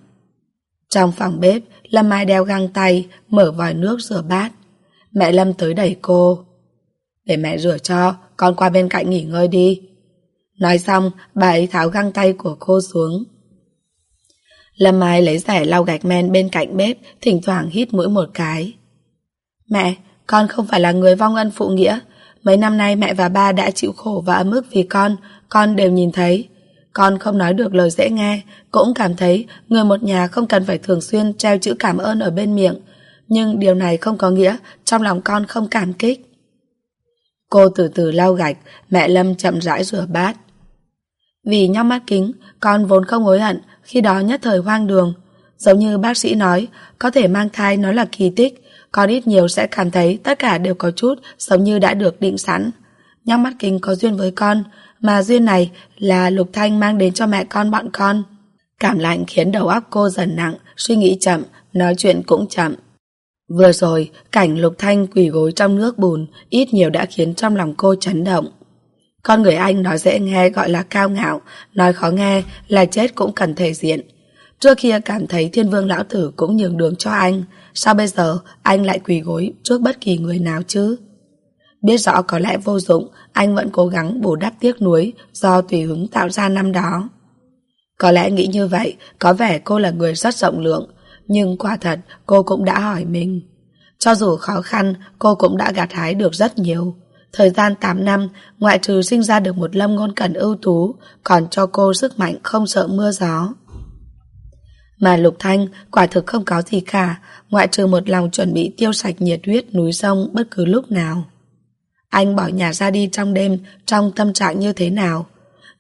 S1: Trong phòng bếp, Lâm Mai đeo găng tay, mở vòi nước rửa bát. Mẹ Lâm tới đẩy cô. Để mẹ rửa cho, con qua bên cạnh nghỉ ngơi đi. Nói xong, bà ấy tháo găng tay của cô xuống. Lâm Mai lấy rẻ lau gạch men bên cạnh bếp, thỉnh thoảng hít mũi một cái. Mẹ, con không phải là người vong ân phụ nghĩa. Mấy năm nay mẹ và ba đã chịu khổ và ấm ức vì con, con đều nhìn thấy. Con không nói được lời dễ nghe, cũng cảm thấy người một nhà không cần phải thường xuyên treo chữ cảm ơn ở bên miệng. Nhưng điều này không có nghĩa trong lòng con không cảm kích. Cô từ từ lau gạch, mẹ Lâm chậm rãi rửa bát. Vì nhóc mắt kính, con vốn không hối hận khi đó nhất thời hoang đường. Giống như bác sĩ nói, có thể mang thai nó là kỳ tích, con ít nhiều sẽ cảm thấy tất cả đều có chút giống như đã được định sẵn. Nhóc mắt kính có duyên với con, mà duyên này là Lục Thanh mang đến cho mẹ con bọn con. Cảm lạnh khiến đầu óc cô dần nặng, suy nghĩ chậm, nói chuyện cũng chậm. Vừa rồi, cảnh Lục Thanh quỳ gối trong nước bùn ít nhiều đã khiến trong lòng cô chấn động. Con người Anh nói dễ nghe gọi là cao ngạo, nói khó nghe là chết cũng cần thể diện. Trước kia cảm thấy thiên vương lão tử cũng nhường đường cho anh, sao bây giờ anh lại quỳ gối trước bất kỳ người nào chứ? Biết rõ có lẽ vô dụng, anh vẫn cố gắng bù đắp tiếc nuối do tùy hứng tạo ra năm đó. Có lẽ nghĩ như vậy, có vẻ cô là người rất rộng lượng, nhưng quả thật cô cũng đã hỏi mình. Cho dù khó khăn, cô cũng đã gặt hái được rất nhiều. Thời gian 8 năm, ngoại trừ sinh ra được một lâm ngôn cẩn ưu tú, còn cho cô sức mạnh không sợ mưa gió. Mà Lục Thanh quả thực không có gì cả, ngoại trừ một lòng chuẩn bị tiêu sạch nhiệt huyết núi sông bất cứ lúc nào. Anh bỏ nhà ra đi trong đêm, trong tâm trạng như thế nào?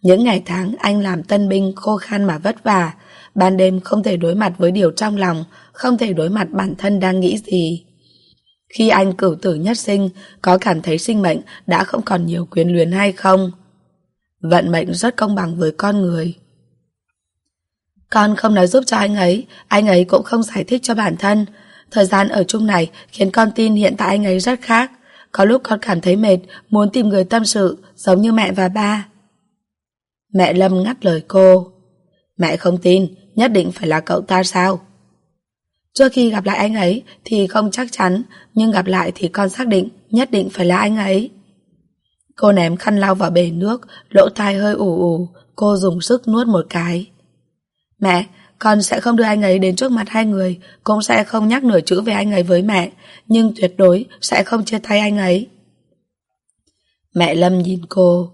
S1: Những ngày tháng anh làm tân binh khô khan mà vất vả, ban đêm không thể đối mặt với điều trong lòng, không thể đối mặt bản thân đang nghĩ gì. Khi anh cửu tử nhất sinh, có cảm thấy sinh mệnh đã không còn nhiều quyến luyến hay không? Vận mệnh rất công bằng với con người. Con không nói giúp cho anh ấy, anh ấy cũng không giải thích cho bản thân. Thời gian ở chung này khiến con tin hiện tại anh ấy rất khác. Có lúc con cảm thấy mệt, muốn tìm người tâm sự, giống như mẹ và ba. Mẹ Lâm ngắt lời cô. Mẹ không tin, nhất định phải là cậu ta sao? Trước khi gặp lại anh ấy thì không chắc chắn, nhưng gặp lại thì con xác định nhất định phải là anh ấy. Cô ném khăn lau vào bể nước, lỗ tai hơi ủ ủ, cô dùng sức nuốt một cái. Mẹ, con sẽ không đưa anh ấy đến trước mặt hai người, cũng sẽ không nhắc nửa chữ về anh ấy với mẹ, nhưng tuyệt đối sẽ không chia tay anh ấy. Mẹ Lâm nhìn cô.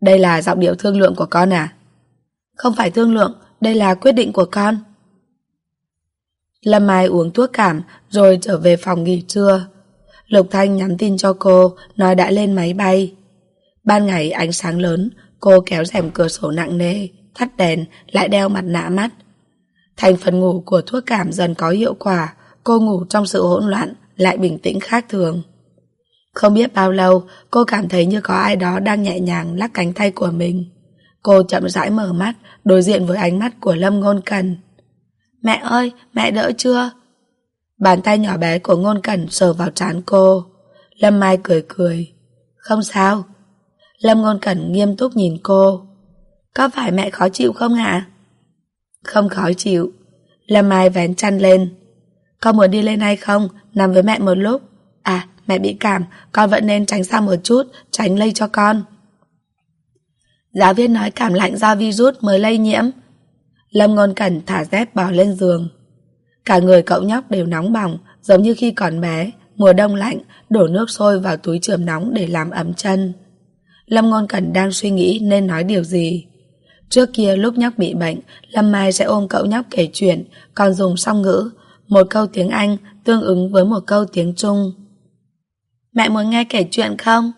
S1: Đây là giọng điệu thương lượng của con à? Không phải thương lượng, đây là quyết định của con. Lâm Mai uống thuốc cảm rồi trở về phòng nghỉ trưa. Lục Thanh nhắn tin cho cô, nói đã lên máy bay. Ban ngày ánh sáng lớn, cô kéo rèm cửa sổ nặng nề, thắt đèn, lại đeo mặt nạ mắt. Thành phần ngủ của thuốc cảm dần có hiệu quả, cô ngủ trong sự hỗn loạn, lại bình tĩnh khác thường. Không biết bao lâu, cô cảm thấy như có ai đó đang nhẹ nhàng lắc cánh tay của mình. Cô chậm rãi mở mắt, đối diện với ánh mắt của Lâm Ngôn Cần. Mẹ ơi, mẹ đỡ chưa? Bàn tay nhỏ bé của Ngôn Cẩn sờ vào trán cô. Lâm Mai cười cười. Không sao. Lâm Ngôn Cẩn nghiêm túc nhìn cô. Có phải mẹ khó chịu không ạ? Không khó chịu. Lâm Mai vén chăn lên. Con muốn đi lên hay không? Nằm với mẹ một lúc. À, mẹ bị cảm, con vẫn nên tránh xa một chút, tránh lây cho con. Giáo viên nói cảm lạnh do virus mới lây nhiễm. Lâm Ngôn Cẩn thả dép bỏ lên giường. Cả người cậu nhóc đều nóng bỏng, giống như khi còn bé, mùa đông lạnh, đổ nước sôi vào túi trường nóng để làm ấm chân. Lâm Ngôn Cẩn đang suy nghĩ nên nói điều gì. Trước kia lúc nhóc bị bệnh, Lâm Mai sẽ ôm cậu nhóc kể chuyện, còn dùng song ngữ, một câu tiếng Anh tương ứng với một câu tiếng Trung. Mẹ muốn nghe kể chuyện không?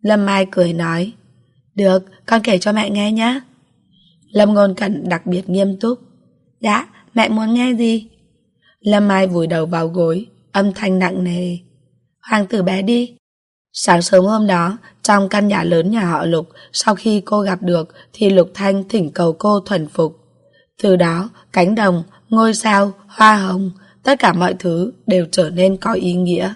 S1: Lâm Mai cười nói. Được, con kể cho mẹ nghe nhé. Lâm Ngôn Cẩn đặc biệt nghiêm túc. Dạ, mẹ muốn nghe gì? Lâm Mai vùi đầu vào gối, âm thanh nặng nề. Hoàng tử bé đi. Sáng sớm hôm đó, trong căn nhà lớn nhà họ Lục, sau khi cô gặp được thì Lục Thanh thỉnh cầu cô thuần phục. Từ đó, cánh đồng, ngôi sao, hoa hồng, tất cả mọi thứ đều trở nên có ý nghĩa.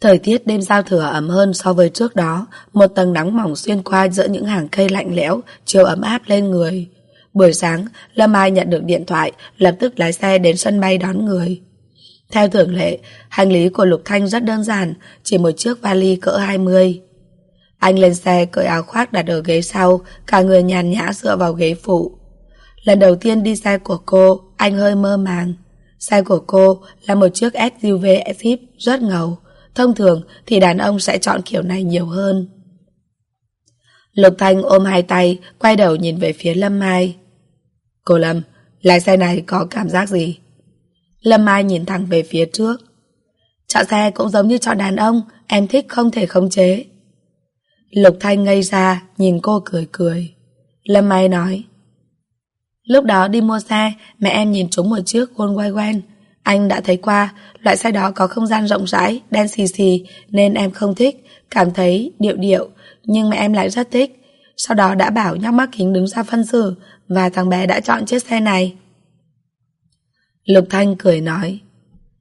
S1: Thời tiết đêm giao thừa ấm hơn so với trước đó, một tầng nắng mỏng xuyên qua giữa những hàng cây lạnh lẽo, chiều ấm áp lên người. Buổi sáng, Lâm Ai nhận được điện thoại, lập tức lái xe đến sân bay đón người. Theo thường lệ, hành lý của Lục Thanh rất đơn giản, chỉ một chiếc vali cỡ 20. Anh lên xe cởi áo khoác đặt ở ghế sau, cả người nhàn nhã dựa vào ghế phụ. Lần đầu tiên đi xe của cô, anh hơi mơ màng. Xe của cô là một chiếc SUV Jeep rất ngầu. Thông thường thì đàn ông sẽ chọn kiểu này nhiều hơn. Lục Thanh ôm hai tay, quay đầu nhìn về phía Lâm Mai. Cô Lâm, lái xe này có cảm giác gì? Lâm Mai nhìn thẳng về phía trước. Chọn xe cũng giống như chọn đàn ông, em thích không thể khống chế. Lục Thanh ngây ra, nhìn cô cười cười. Lâm Mai nói. Lúc đó đi mua xe, mẹ em nhìn trúng một chiếc Volkswagen. Anh đã thấy qua, loại xe đó có không gian rộng rãi, đen xì xì, nên em không thích, cảm thấy điệu điệu, nhưng mẹ em lại rất thích. Sau đó đã bảo nhóc mắt kính đứng ra phân xử, và thằng bé đã chọn chiếc xe này. Lục Thanh cười nói,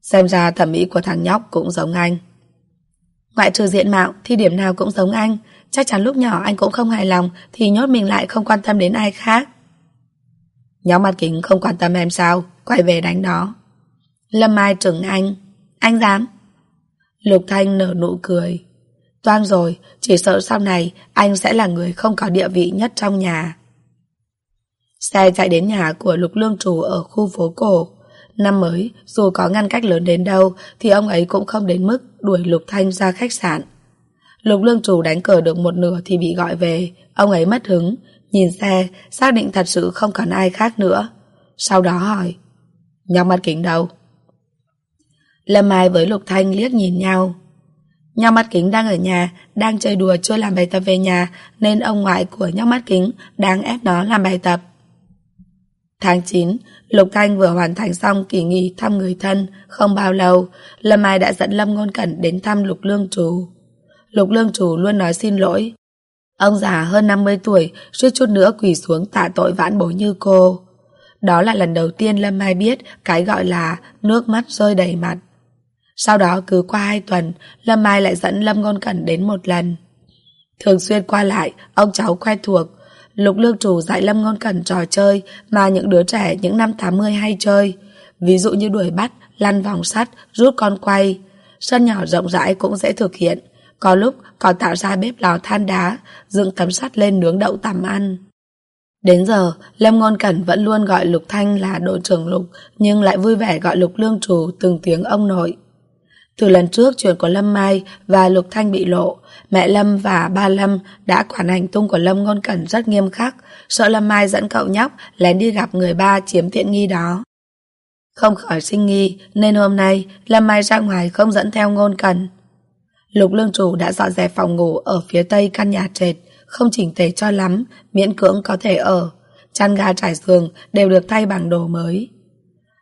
S1: xem ra thẩm mỹ của thằng nhóc cũng giống anh. Ngoại trừ diện mạo thì điểm nào cũng giống anh, chắc chắn lúc nhỏ anh cũng không hài lòng thì nhốt mình lại không quan tâm đến ai khác. Nhóm mặt kính không quan tâm em sao, quay về đánh nó. Lâm Mai trừng anh, anh dám. Lục Thanh nở nụ cười. Toan rồi, chỉ sợ sau này anh sẽ là người không có địa vị nhất trong nhà. Xe chạy đến nhà của Lục Lương Trù ở khu phố cổ. Năm mới, dù có ngăn cách lớn đến đâu, thì ông ấy cũng không đến mức đuổi Lục Thanh ra khách sạn. Lục Lương chủ đánh cờ được một nửa thì bị gọi về, ông ấy mất hứng, nhìn xe, xác định thật sự không còn ai khác nữa. Sau đó hỏi, nhóc mắt kính đâu? Lâm Mai với Lục Thanh liếc nhìn nhau. Nhóc mắt kính đang ở nhà, đang chơi đùa chưa làm bài tập về nhà, nên ông ngoại của nhóc mắt kính đang ép nó làm bài tập. Tháng 9, Lục Thanh vừa hoàn thành xong kỳ nghỉ thăm người thân, không bao lâu, Lâm Mai đã dẫn Lâm Ngôn Cẩn đến thăm Lục Lương Trù. Lục Lương Trù luôn nói xin lỗi. Ông già hơn 50 tuổi, suýt chút nữa quỳ xuống tạ tội vãn bối như cô. Đó là lần đầu tiên Lâm Mai biết cái gọi là nước mắt rơi đầy mặt. Sau đó cứ qua hai tuần, Lâm Mai lại dẫn Lâm Ngôn Cẩn đến một lần. Thường xuyên qua lại, ông cháu quen thuộc, Lục Lương Chủ dạy Lâm Ngôn Cẩn trò chơi mà những đứa trẻ những năm 80 hay chơi. Ví dụ như đuổi bắt, lăn vòng sắt, rút con quay. Sân nhỏ rộng rãi cũng dễ thực hiện. Có lúc còn tạo ra bếp lò than đá, dựng tấm sắt lên nướng đậu tằm ăn. Đến giờ, Lâm Ngôn Cẩn vẫn luôn gọi Lục Thanh là đội trưởng Lục, nhưng lại vui vẻ gọi Lục Lương Chủ từng tiếng ông nội. Từ lần trước chuyện của Lâm Mai và Lục Thanh bị lộ, mẹ Lâm và ba Lâm đã quản hành tung của Lâm Ngôn Cẩn rất nghiêm khắc, sợ Lâm Mai dẫn cậu nhóc lén đi gặp người ba chiếm tiện nghi đó. Không khỏi sinh nghi, nên hôm nay Lâm Mai ra ngoài không dẫn theo Ngôn Cẩn. Lục Lương Chủ đã dọn dẹp phòng ngủ ở phía tây căn nhà trệt, không chỉnh tề cho lắm, miễn cưỡng có thể ở. Chăn ga trải giường đều được thay bằng đồ mới.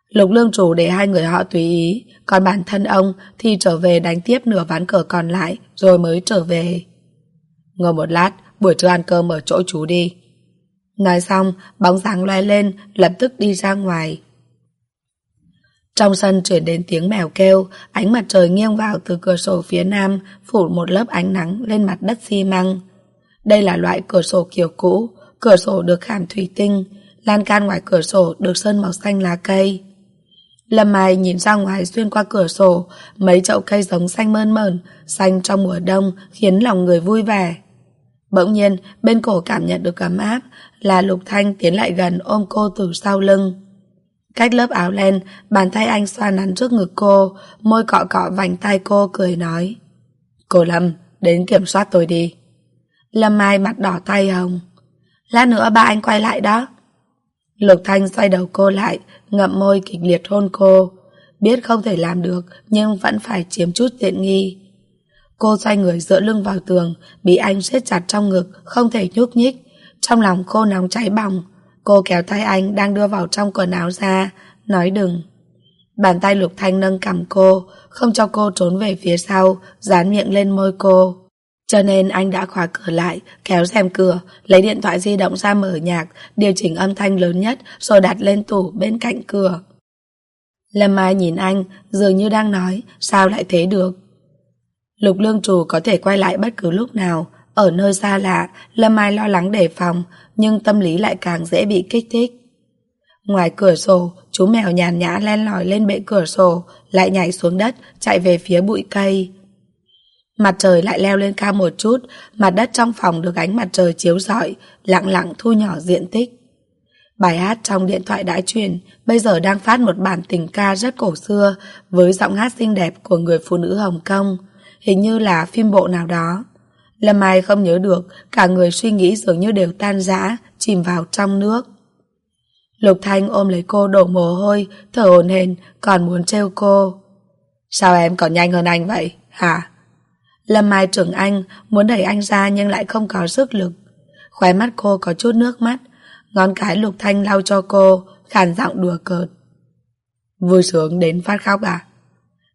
S1: Lục lương chủ để hai người họ tùy ý, còn bản thân ông thì trở về đánh tiếp nửa ván cờ còn lại rồi mới trở về. Ngồi một lát, buổi trưa ăn cơm ở chỗ chú đi. Nói xong, bóng dáng loe lên, lập tức đi ra ngoài. Trong sân chuyển đến tiếng mèo kêu, ánh mặt trời nghiêng vào từ cửa sổ phía nam, phủ một lớp ánh nắng lên mặt đất xi măng. Đây là loại cửa sổ kiểu cũ, cửa sổ được khảm thủy tinh, lan can ngoài cửa sổ được sơn màu xanh lá cây. Lâm Mai nhìn ra ngoài xuyên qua cửa sổ, mấy chậu cây giống xanh mơn mởn, xanh trong mùa đông khiến lòng người vui vẻ. Bỗng nhiên, bên cổ cảm nhận được ấm áp, là Lục Thanh tiến lại gần ôm cô từ sau lưng. Cách lớp áo len, bàn tay anh xoa nắn trước ngực cô, môi cọ cọ vành tay cô cười nói. Cô Lâm, đến kiểm soát tôi đi. Lâm Mai mặt đỏ tay hồng. Lát nữa ba anh quay lại đó. Lục Thanh xoay đầu cô lại, ngậm môi kịch liệt hôn cô. Biết không thể làm được, nhưng vẫn phải chiếm chút tiện nghi. Cô xoay người dựa lưng vào tường, bị anh siết chặt trong ngực, không thể nhúc nhích. Trong lòng cô nóng cháy bỏng. Cô kéo tay anh đang đưa vào trong quần áo ra, nói đừng. Bàn tay Lục Thanh nâng cầm cô, không cho cô trốn về phía sau, dán miệng lên môi cô. Cho nên anh đã khóa cửa lại, kéo rèm cửa, lấy điện thoại di động ra mở nhạc, điều chỉnh âm thanh lớn nhất rồi đặt lên tủ bên cạnh cửa. Lâm Mai nhìn anh, dường như đang nói, sao lại thế được? Lục lương trù có thể quay lại bất cứ lúc nào, ở nơi xa lạ, Lâm Mai lo lắng đề phòng, nhưng tâm lý lại càng dễ bị kích thích. Ngoài cửa sổ, chú mèo nhàn nhã len lỏi lên bệ cửa sổ, lại nhảy xuống đất, chạy về phía bụi cây. Mặt trời lại leo lên cao một chút, mặt đất trong phòng được ánh mặt trời chiếu rọi, lặng lặng thu nhỏ diện tích. Bài hát trong điện thoại đã truyền, bây giờ đang phát một bản tình ca rất cổ xưa với giọng hát xinh đẹp của người phụ nữ Hồng Kông, hình như là phim bộ nào đó. Lâm Mai không nhớ được, cả người suy nghĩ dường như đều tan rã, chìm vào trong nước. Lục Thanh ôm lấy cô đổ mồ hôi, thở hổn hển, còn muốn trêu cô. Sao em còn nhanh hơn anh vậy, hả? Lâm Mai trưởng anh, muốn đẩy anh ra nhưng lại không có sức lực. Khóe mắt cô có chút nước mắt, ngón cái Lục Thanh lau cho cô, khàn giọng đùa cợt. Vui sướng đến phát khóc à?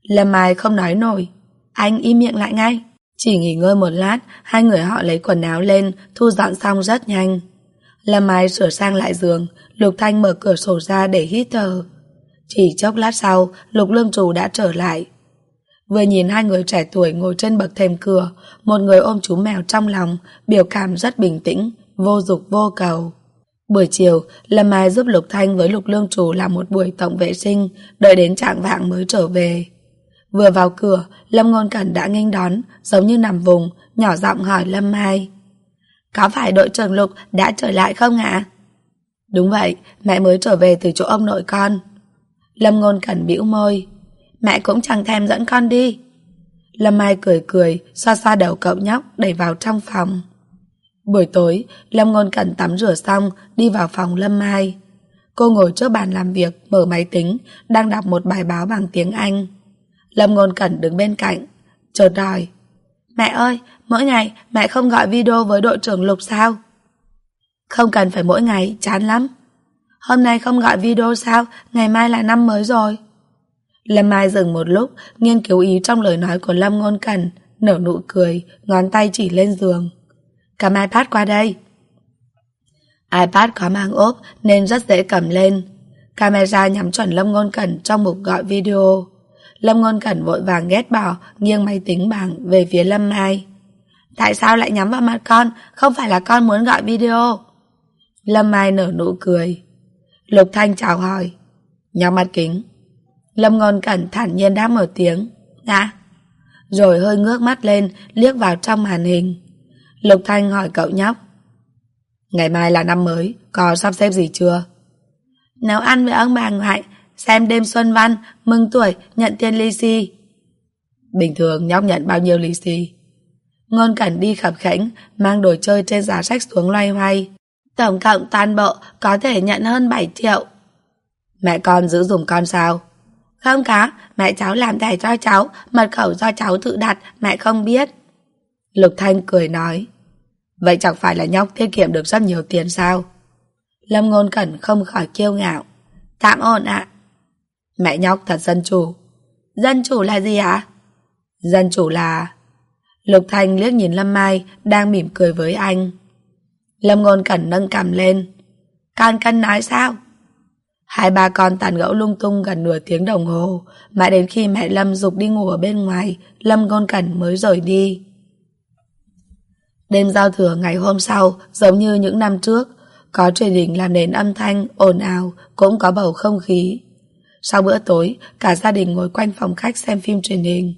S1: Lâm Mai không nói nổi, anh im miệng lại ngay. Chỉ nghỉ ngơi một lát, hai người họ lấy quần áo lên, thu dọn xong rất nhanh. Lâm Mai sửa sang lại giường, Lục Thanh mở cửa sổ ra để hít thở. Chỉ chốc lát sau, Lục Lương Trù đã trở lại. Vừa nhìn hai người trẻ tuổi ngồi trên bậc thềm cửa, một người ôm chú mèo trong lòng, biểu cảm rất bình tĩnh, vô dục vô cầu. Buổi chiều, Lâm Mai giúp Lục Thanh với Lục Lương Chủ làm một buổi tổng vệ sinh, đợi đến trạng vạng mới trở về. Vừa vào cửa, Lâm Ngôn Cẩn đã nghênh đón, giống như nằm vùng, nhỏ giọng hỏi Lâm Mai. Có phải đội trưởng Lục đã trở lại không ạ? Đúng vậy, mẹ mới trở về từ chỗ ông nội con. Lâm Ngôn Cẩn bĩu môi. Mẹ cũng chẳng thèm dẫn con đi. Lâm Mai cười cười, xoa xoa đầu cậu nhóc đẩy vào trong phòng. Buổi tối, Lâm Ngôn Cẩn tắm rửa xong, đi vào phòng Lâm Mai. Cô ngồi trước bàn làm việc, mở máy tính, đang đọc một bài báo bằng tiếng Anh. Lâm Ngôn Cẩn đứng bên cạnh, chợt đòi. Mẹ ơi, mỗi ngày mẹ không gọi video với đội trưởng Lục sao? Không cần phải mỗi ngày, chán lắm. Hôm nay không gọi video sao, ngày mai là năm mới rồi. Lâm Mai dừng một lúc, nghiên cứu ý trong lời nói của Lâm Ngôn Cẩn, nở nụ cười, ngón tay chỉ lên giường. Cầm iPad qua đây. iPad có mang ốp nên rất dễ cầm lên. Camera nhắm chuẩn Lâm Ngôn Cẩn trong mục gọi video. Lâm Ngôn Cẩn vội vàng ghét bỏ, nghiêng máy tính bảng về phía Lâm Mai. Tại sao lại nhắm vào mặt con, không phải là con muốn gọi video? Lâm Mai nở nụ cười. Lục Thanh chào hỏi. Nhắm mắt kính. Lâm Ngôn Cẩn thản nhiên đáp một tiếng. Dạ. Rồi hơi ngước mắt lên, liếc vào trong màn hình. Lục Thanh hỏi cậu nhóc. Ngày mai là năm mới, có sắp xếp gì chưa? Nấu ăn với ông bà ngoại, xem đêm xuân văn, mừng tuổi, nhận tiền ly si Bình thường nhóc nhận bao nhiêu lì xì? Ngôn Cẩn đi khập khẽnh, mang đồ chơi trên giá sách xuống loay hoay. Tổng cộng toàn bộ có thể nhận hơn 7 triệu. Mẹ con giữ dùng con sao? Không có, mẹ cháu làm thẻ cho cháu, mật khẩu do cháu tự đặt, mẹ không biết. Lục Thanh cười nói. Vậy chẳng phải là nhóc tiết kiệm được rất nhiều tiền sao? Lâm Ngôn Cẩn không khỏi kiêu ngạo. Tạm ổn ạ. Mẹ nhóc thật dân chủ. Dân chủ là gì ạ? Dân chủ là... Lục Thanh liếc nhìn Lâm Mai đang mỉm cười với anh. Lâm Ngôn Cẩn nâng cằm lên. Con cân nói sao? Hai ba con tàn gẫu lung tung gần nửa tiếng đồng hồ, mãi đến khi mẹ Lâm dục đi ngủ ở bên ngoài, Lâm Ngôn Cẩn mới rời đi. Đêm giao thừa ngày hôm sau, giống như những năm trước, có truyền hình làm nền âm thanh, ồn ào, cũng có bầu không khí. Sau bữa tối, cả gia đình ngồi quanh phòng khách xem phim truyền hình.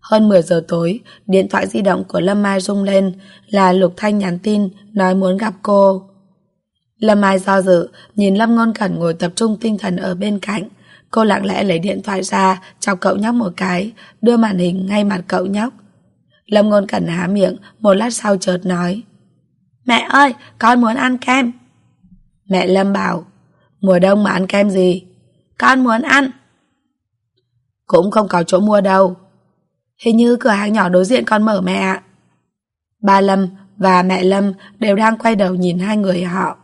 S1: Hơn 10 giờ tối, điện thoại di động của Lâm Mai rung lên là Lục Thanh nhắn tin nói muốn gặp cô. Lâm Mai do dự, nhìn Lâm Ngôn Cẩn ngồi tập trung tinh thần ở bên cạnh. Cô lặng lẽ lấy điện thoại ra, chọc cậu nhóc một cái, đưa màn hình ngay mặt cậu nhóc. Lâm Ngôn Cẩn há miệng, một lát sau chợt nói. Mẹ ơi, con muốn ăn kem. Mẹ Lâm bảo, mùa đông mà ăn kem gì? Con muốn ăn. Cũng không có chỗ mua đâu. Hình như cửa hàng nhỏ đối diện con mở mẹ ạ. Ba Lâm và mẹ Lâm đều đang quay đầu nhìn hai người họ.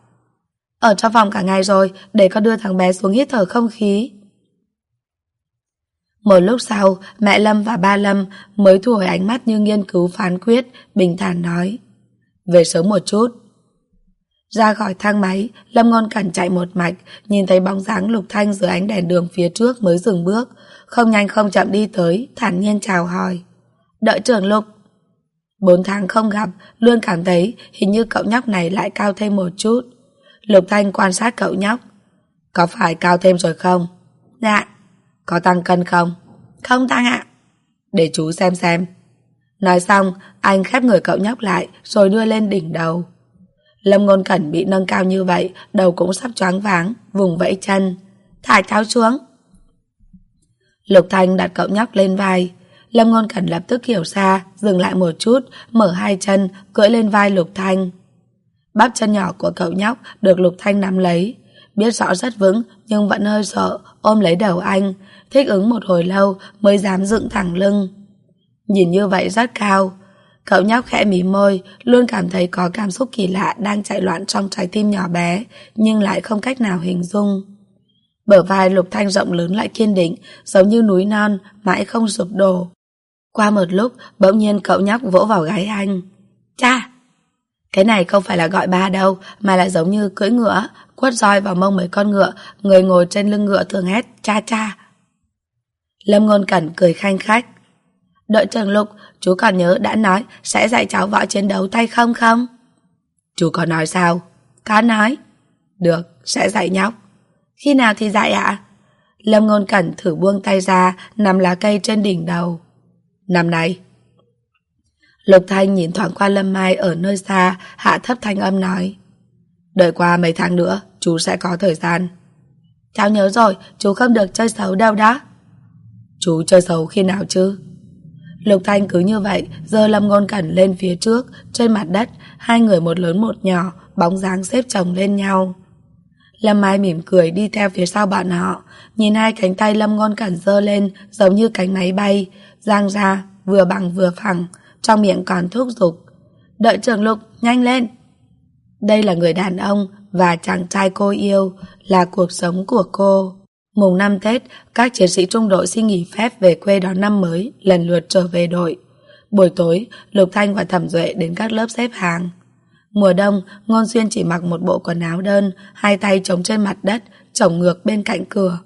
S1: Ở trong phòng cả ngày rồi, để con đưa thằng bé xuống hít thở không khí. Một lúc sau, mẹ Lâm và ba Lâm mới thu hồi ánh mắt như nghiên cứu phán quyết, bình thản nói. Về sớm một chút. Ra khỏi thang máy, Lâm Ngôn Cẩn chạy một mạch, nhìn thấy bóng dáng Lục Thanh dưới ánh đèn đường phía trước mới dừng bước, không nhanh không chậm đi tới, thản nhiên chào hỏi. Đợi trưởng Lục. Bốn tháng không gặp, luôn cảm thấy hình như cậu nhóc này lại cao thêm một chút. Lục Thanh quan sát cậu nhóc. Có phải cao thêm rồi không? Dạ. Có tăng cân không? Không tăng ạ. Để chú xem xem. Nói xong, anh khép người cậu nhóc lại rồi đưa lên đỉnh đầu. Lâm Ngôn Cẩn bị nâng cao như vậy, đầu cũng sắp choáng váng, vùng vẫy chân. Thả cháu xuống. Lục Thanh đặt cậu nhóc lên vai. Lâm Ngôn Cẩn lập tức hiểu ra, dừng lại một chút, mở hai chân, cưỡi lên vai Lục Thanh. Bắp chân nhỏ của cậu nhóc được Lục Thanh nắm lấy. Biết rõ rất vững nhưng vẫn hơi sợ, ôm lấy đầu anh, thích ứng một hồi lâu mới dám dựng thẳng lưng. Nhìn như vậy rất cao. Cậu nhóc khẽ mí môi, luôn cảm thấy có cảm xúc kỳ lạ đang chạy loạn trong trái tim nhỏ bé, nhưng lại không cách nào hình dung. Bờ vai Lục Thanh rộng lớn lại kiên định, giống như núi non, mãi không sụp đổ. Qua một lúc, bỗng nhiên cậu nhóc vỗ vào gái anh. Cha! Cái này không phải là gọi ba đâu, mà là giống như cưỡi ngựa, quất roi vào mông mấy con ngựa, người ngồi trên lưng ngựa thường hét cha cha. Lâm Ngôn Cẩn cười khanh khách. Đợi trường lục, chú còn nhớ đã nói sẽ dạy cháu võ chiến đấu tay không không? Chú có nói sao? Có nói. Được, sẽ dạy nhóc. Khi nào thì dạy ạ? Lâm Ngôn Cẩn thử buông tay ra, nằm lá cây trên đỉnh đầu. Năm nay. Lục Thanh nhìn thoáng qua Lâm Mai ở nơi xa, hạ thấp thanh âm nói. Đợi qua mấy tháng nữa, chú sẽ có thời gian. Cháu nhớ rồi, chú không được chơi xấu đâu đó. Chú chơi xấu khi nào chứ? Lục Thanh cứ như vậy, giơ Lâm Ngôn Cẩn lên phía trước, trên mặt đất, hai người một lớn một nhỏ, bóng dáng xếp chồng lên nhau. Lâm Mai mỉm cười đi theo phía sau bọn họ, nhìn hai cánh tay Lâm Ngôn Cẩn dơ lên giống như cánh máy bay, giang ra, vừa bằng vừa phẳng, trong miệng còn thúc giục. Đợi trưởng Lục, nhanh lên! Đây là người đàn ông và chàng trai cô yêu, là cuộc sống của cô. Mùng năm Tết, các chiến sĩ trung đội xin nghỉ phép về quê đón năm mới, lần lượt trở về đội. Buổi tối, Lục Thanh và Thẩm Duệ đến các lớp xếp hàng. Mùa đông, Ngôn Xuyên chỉ mặc một bộ quần áo đơn, hai tay chống trên mặt đất, chồng ngược bên cạnh cửa.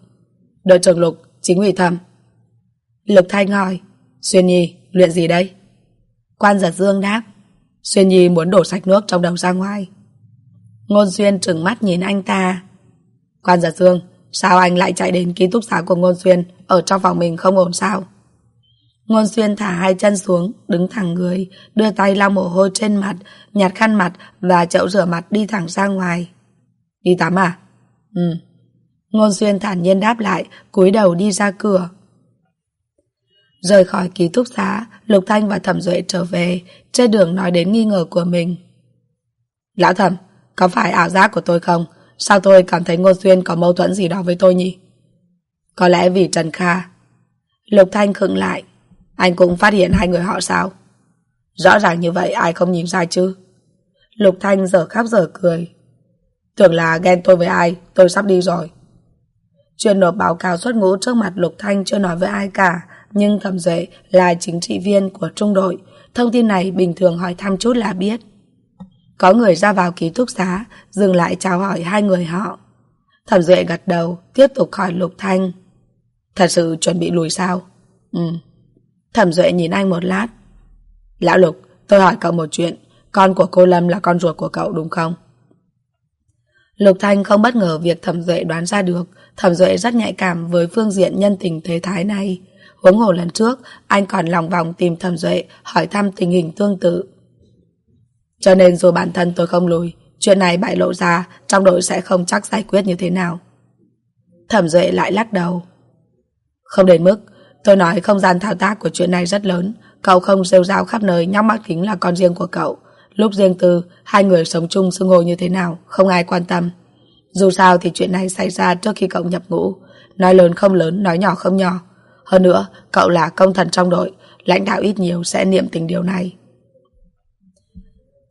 S1: Đội trưởng Lục, chính ủy thẩm. Lục Thanh hỏi, Xuyên Nhi, luyện gì đây? Quan giật dương đáp, Xuyên Nhi muốn đổ sạch nước trong đầu ra ngoài. Ngôn Xuyên trừng mắt nhìn anh ta. Quan giật dương, sao anh lại chạy đến ký túc xá của Ngôn Xuyên, ở trong phòng mình không ổn sao? Ngôn Xuyên thả hai chân xuống, đứng thẳng người, đưa tay lau mồ hôi trên mặt, nhặt khăn mặt và chậu rửa mặt đi thẳng ra ngoài. Đi tắm à? Ừ. Ngôn Xuyên thản nhiên đáp lại, cúi đầu đi ra cửa. Rời khỏi ký túc xá, Lục Thanh và Thẩm Duệ trở về, trên đường nói đến nghi ngờ của mình. Lão Thẩm, có phải ảo giác của tôi không? Sao tôi cảm thấy ngô Xuyên có mâu thuẫn gì đó với tôi nhỉ? Có lẽ vì Trần Kha. Lục Thanh khựng lại. Anh cũng phát hiện hai người họ sao? Rõ ràng như vậy ai không nhìn ra chứ? Lục Thanh giờ khóc giờ cười. Tưởng là ghen tôi với ai, tôi sắp đi rồi. Chuyện nộp báo cáo xuất ngũ trước mặt Lục Thanh chưa nói với ai cả, nhưng Thẩm Duệ là chính trị viên của trung đội. Thông tin này bình thường hỏi thăm chút là biết. Có người ra vào ký túc xá, dừng lại chào hỏi hai người họ. Thẩm Duệ gật đầu, tiếp tục hỏi Lục Thanh. Thật sự chuẩn bị lùi sao? Ừ. Thẩm Duệ nhìn anh một lát. Lão Lục, tôi hỏi cậu một chuyện. Con của cô Lâm là con ruột của cậu đúng không? Lục Thanh không bất ngờ việc Thẩm Duệ đoán ra được, Thẩm Duệ rất nhạy cảm với phương diện nhân tình thế thái này. Huống hồ lần trước, anh còn lòng vòng tìm Thẩm Duệ hỏi thăm tình hình tương tự. Cho nên dù bản thân tôi không lùi, chuyện này bại lộ ra, trong đội sẽ không chắc giải quyết như thế nào. Thẩm Duệ lại lắc đầu. Không đến mức, tôi nói không gian thao tác của chuyện này rất lớn, cậu không rêu rao khắp nơi nhóc mắt kính là con riêng của cậu. Lúc riêng tư, hai người sống chung xưng hô như thế nào, không ai quan tâm. Dù sao thì chuyện này xảy ra trước khi cậu nhập ngũ. Nói lớn không lớn, nói nhỏ không nhỏ. Hơn nữa, cậu là công thần trong đội, lãnh đạo ít nhiều sẽ niệm tình điều này.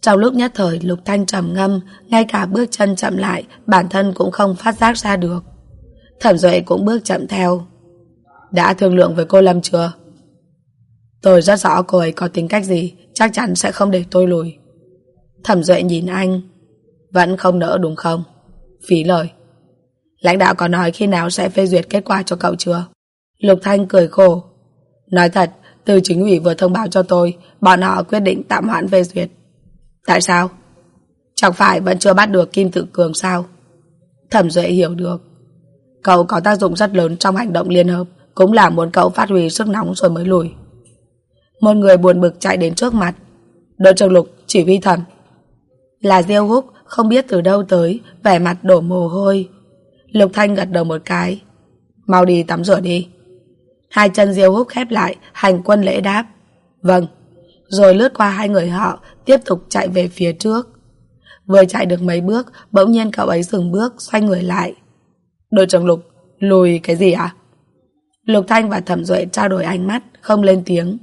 S1: Trong lúc nhất thời Lục Thanh trầm ngâm, ngay cả bước chân chậm lại, bản thân cũng không phát giác ra được. Thẩm Duệ cũng bước chậm theo. Đã thương lượng với cô Lâm chưa? Tôi rất rõ cô ấy có tính cách gì, chắc chắn sẽ không để tôi lùi. Thẩm Duệ nhìn anh. Vẫn không nỡ đúng không? Phí lời. Lãnh đạo có nói khi nào sẽ phê duyệt kết quả cho cậu chưa? Lục Thanh cười khổ. Nói thật, từ chính ủy vừa thông báo cho tôi, bọn họ quyết định tạm hoãn phê duyệt. Tại sao? Chẳng phải vẫn chưa bắt được Kim Tự Cường sao? Thẩm Duệ hiểu được. Cậu có tác dụng rất lớn trong hành động liên hợp, cũng là muốn cậu phát huy sức nóng rồi mới lùi. Một người buồn bực chạy đến trước mặt. Đội trưởng Lục, chỉ huy thẩm. Là Diêu Húc, không biết từ đâu tới, vẻ mặt đổ mồ hôi. Lục Thanh gật đầu một cái. Mau đi tắm rửa đi. Hai chân Diêu Húc khép lại, hành quân lễ đáp. Vâng. Rồi lướt qua hai người họ, tiếp tục chạy về phía trước. Vừa chạy được mấy bước, bỗng nhiên cậu ấy dừng bước, xoay người lại. Đội trưởng Lục, lùi cái gì à? Lục Thanh và Thẩm Duệ trao đổi ánh mắt, không lên tiếng.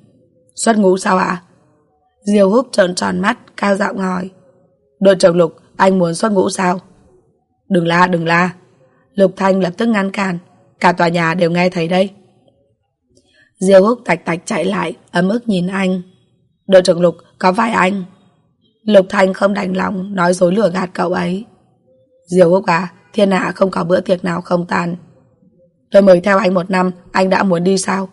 S1: Xuất ngũ sao ạ? À? Diêu Húc trợn tròn mắt, cao giọng hỏi. Đội trưởng Lục, anh muốn xuất ngũ sao? Đừng la, đừng la. Lục Thanh lập tức ngăn cản. Cả tòa nhà đều nghe thấy đây. Diêu Húc tạch tạch chạy lại, ấm ức nhìn anh. Đội trưởng Lục, có vai anh? Lục Thanh không đành lòng, nói dối lửa gạt cậu ấy. Diêu Húc à, thiên hạ không có bữa tiệc nào không tan. Tôi mời theo anh một năm, anh đã muốn đi sao?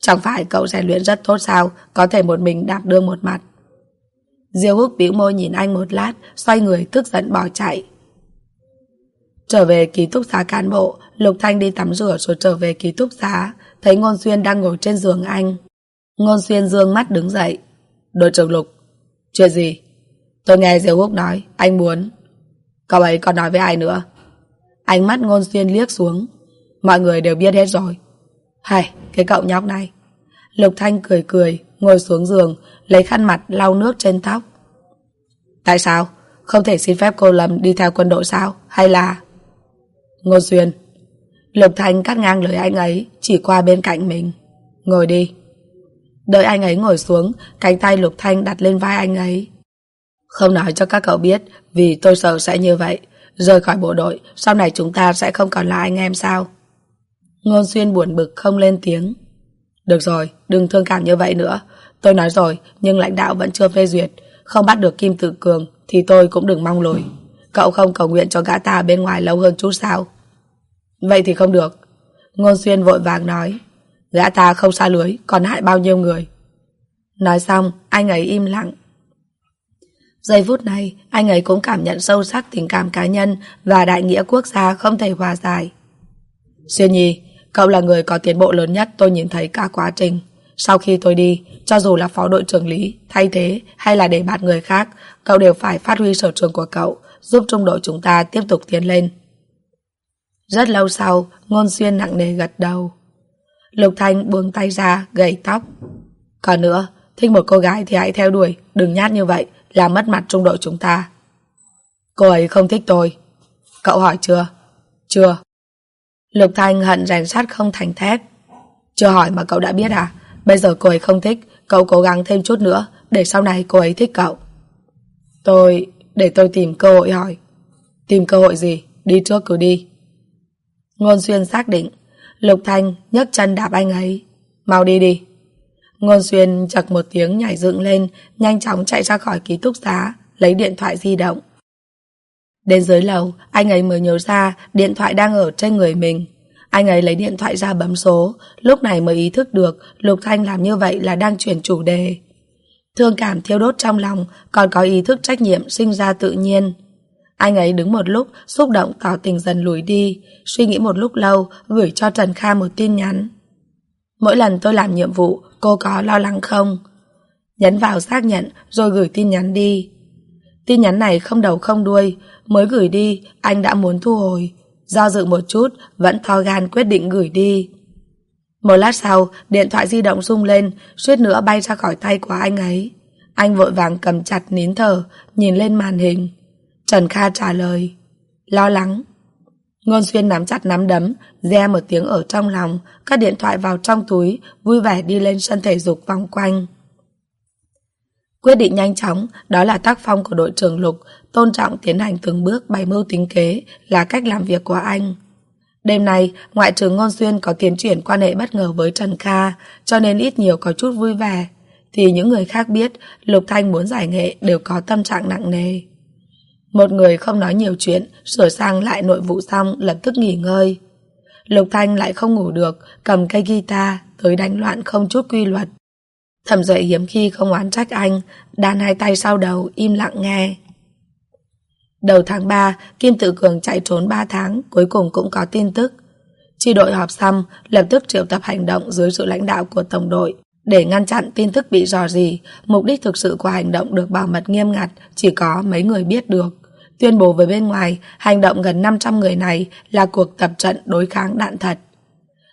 S1: Chẳng phải cậu rèn luyện rất tốt sao, có thể một mình đạp đương một mặt. Diêu húc bĩu môi nhìn anh một lát, xoay người tức giận bỏ chạy. Trở về ký túc xá cán bộ, Lục Thanh đi tắm rửa rồi trở về ký túc xá, thấy Ngôn Xuyên đang ngồi trên giường anh. Ngôn Xuyên dương mắt đứng dậy. Đội trưởng Lục, chuyện gì? Tôi nghe Diêu Húc nói, anh muốn. Cậu ấy còn nói với ai nữa? Ánh mắt Ngôn Xuyên liếc xuống. Mọi người đều biết hết rồi. Hay, cái cậu nhóc này. Lục Thanh cười cười, ngồi xuống giường, lấy khăn mặt lau nước trên tóc. Tại sao? Không thể xin phép cô Lâm đi theo quân đội sao? Hay là... Ngôn Xuyên Lục Thanh cắt ngang lời anh ấy, chỉ qua bên cạnh mình. Ngồi đi. Đợi anh ấy ngồi xuống, cánh tay Lục Thanh đặt lên vai anh ấy. Không nói cho các cậu biết, vì tôi sợ sẽ như vậy. Rời khỏi bộ đội, sau này chúng ta sẽ không còn là anh em sao? Ngôn Xuyên buồn bực không lên tiếng. Được rồi, đừng thương cảm như vậy nữa. Tôi nói rồi, nhưng lãnh đạo vẫn chưa phê duyệt. Không bắt được Kim Tự Cường thì tôi cũng đừng mong lùi. Cậu không cầu nguyện cho gã ta bên ngoài lâu hơn chút sao? Vậy thì không được. Ngôn Xuyên vội vàng nói. Gã ta không xa lưới, còn hại bao nhiêu người. Nói xong, anh ấy im lặng. Giây phút này, anh ấy cũng cảm nhận sâu sắc tình cảm cá nhân và đại nghĩa quốc gia không thể hòa giải. Xuyên Nhi, cậu là người có tiến bộ lớn nhất tôi nhìn thấy cả quá trình. Sau khi tôi đi, cho dù là phó đội trưởng lý, thay thế hay là để bạt người khác, cậu đều phải phát huy sở trường của cậu, giúp trung đội chúng ta tiếp tục tiến lên. Rất lâu sau, Ngôn Xuyên nặng nề gật đầu. Lục Thanh buông tay ra, gầy tóc. Còn nữa, thích một cô gái thì hãy theo đuổi, đừng nhát như vậy, làm mất mặt trung đội chúng ta. Cô ấy không thích tôi. Cậu hỏi chưa? Chưa. Lục Thanh hận rèn sắt không thành thép. Chưa hỏi mà cậu đã biết à? Bây giờ cô ấy không thích, cậu cố gắng thêm chút nữa, để sau này cô ấy thích cậu. Tôi... để tôi tìm cơ hội hỏi. Tìm cơ hội gì? Đi trước cứ đi. Ngôn Xuyên xác định. Lục Thanh nhấc chân đạp anh ấy. Mau đi đi. Ngôn Xuyên chật một tiếng nhảy dựng lên, nhanh chóng chạy ra khỏi ký túc xá, lấy điện thoại di động. Đến dưới lầu, anh ấy mới nhớ ra điện thoại đang ở trên người mình. Anh ấy lấy điện thoại ra bấm số, lúc này mới ý thức được Lục Thanh làm như vậy là đang chuyển chủ đề. Thương cảm thiêu đốt trong lòng, còn có ý thức trách nhiệm sinh ra tự nhiên. Anh ấy đứng một lúc, xúc động tỏ tình dần lùi đi, suy nghĩ một lúc lâu, gửi cho Trần Kha một tin nhắn. Mỗi lần tôi làm nhiệm vụ, cô có lo lắng không? Nhấn vào xác nhận rồi gửi tin nhắn đi. Tin nhắn này không đầu không đuôi, mới gửi đi, anh đã muốn thu hồi. Do dự một chút, vẫn to gan quyết định gửi đi. Một lát sau, điện thoại di động rung lên, suýt nữa bay ra khỏi tay của anh ấy. Anh vội vàng cầm chặt nín thở, nhìn lên màn hình. Trần Kha trả lời. Lo lắng. Ngôn Xuyên nắm chặt nắm đấm, re một tiếng ở trong lòng, cất điện thoại vào trong túi, vui vẻ đi lên sân thể dục vòng quanh. Quyết định nhanh chóng, đó là tác phong của đội trưởng Lục, tôn trọng tiến hành từng bước bày mưu tính kế, là cách làm việc của anh. Đêm nay, ngoại trưởng Ngôn Xuyên có tiến triển quan hệ bất ngờ với Trần Kha, cho nên ít nhiều có chút vui vẻ. Thì những người khác biết, Lục Thanh muốn giải nghệ đều có tâm trạng nặng nề. Một người không nói nhiều chuyện, sửa sang lại nội vụ xong lập tức nghỉ ngơi. Lục Thanh lại không ngủ được, cầm cây guitar, tới đánh loạn không chút quy luật. Thẩm dậy hiếm khi không oán trách anh, đan hai tay sau đầu, im lặng nghe. Đầu tháng 3, Kim Tự Cường chạy trốn 3 tháng, cuối cùng cũng có tin tức. Chi đội họp xong, lập tức triệu tập hành động dưới sự lãnh đạo của tổng đội. Để ngăn chặn tin tức bị dò dỉ, mục đích thực sự của hành động được bảo mật nghiêm ngặt, chỉ có mấy người biết được. Tuyên bố với bên ngoài, hành động gần 500 người này là cuộc tập trận đối kháng đạn thật.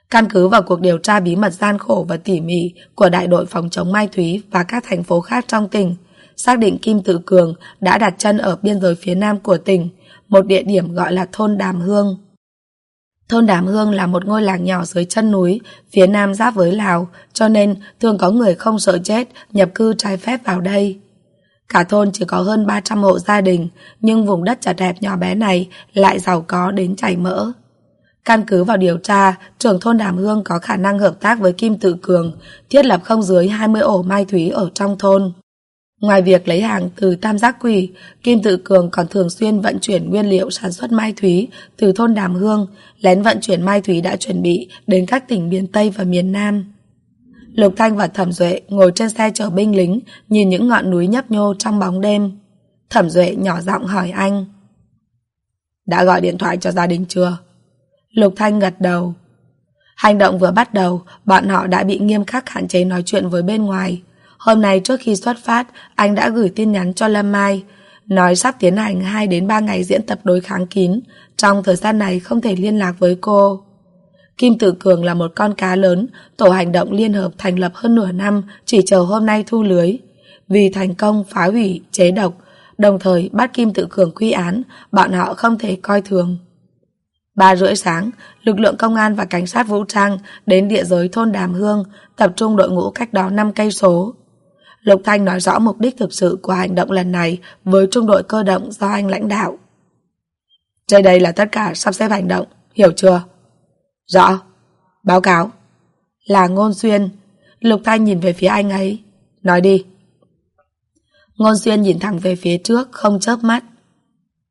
S1: Căn cứ vào cuộc điều tra bí mật gian khổ và tỉ mỉ của đại đội phòng chống Mai Thúy và các thành phố khác trong tỉnh, xác định Kim Tự Cường đã đặt chân ở biên giới phía nam của tỉnh, một địa điểm gọi là thôn Đàm Hương. Thôn Đàm Hương là một ngôi làng nhỏ dưới chân núi, phía nam giáp với Lào, cho nên thường có người không sợ chết nhập cư trái phép vào đây. Cả thôn chỉ có hơn 300 hộ gia đình, nhưng vùng đất chật hẹp nhỏ bé này lại giàu có đến chảy mỡ. Căn cứ vào điều tra, trưởng thôn Đàm Hương có khả năng hợp tác với Kim Tự Cường, thiết lập không dưới 20 ổ mai thúy ở trong thôn. Ngoài việc lấy hàng từ Tam Giác Quỷ, Kim Tự Cường còn thường xuyên vận chuyển nguyên liệu sản xuất mai thúy từ thôn Đàm Hương, lén vận chuyển mai thúy đã chuẩn bị đến các tỉnh miền Tây và miền Nam. Lục Thanh và Thẩm Duệ ngồi trên xe chở binh lính, nhìn những ngọn núi nhấp nhô trong bóng đêm. Thẩm Duệ nhỏ giọng hỏi anh. Đã gọi điện thoại cho gia đình chưa? Lục Thanh gật đầu. Hành động vừa bắt đầu, bọn họ đã bị nghiêm khắc hạn chế nói chuyện với bên ngoài. Hôm nay trước khi xuất phát, anh đã gửi tin nhắn cho Lâm Mai, nói sắp tiến hành 2 đến 3 ngày diễn tập đối kháng kín, trong thời gian này không thể liên lạc với cô. Kim Tử Cường là một con cá lớn, tổ hành động liên hợp thành lập hơn nửa năm, chỉ chờ hôm nay thu lưới. Vì thành công phá hủy, chế độc, đồng thời bắt Kim Tự Cường quy án, bọn họ không thể coi thường. Ba rưỡi sáng, lực lượng công an và cảnh sát vũ trang đến địa giới thôn Đàm Hương, tập trung đội ngũ cách đó 5 cây số. Lục Thanh nói rõ mục đích thực sự của hành động lần này với trung đội cơ động do anh lãnh đạo. Trên đây là tất cả sắp xếp hành động, hiểu chưa? Rõ. Báo cáo. Là Ngôn Xuyên. Lục Thanh nhìn về phía anh ấy. Nói đi. Ngôn Xuyên nhìn thẳng về phía trước, không chớp mắt.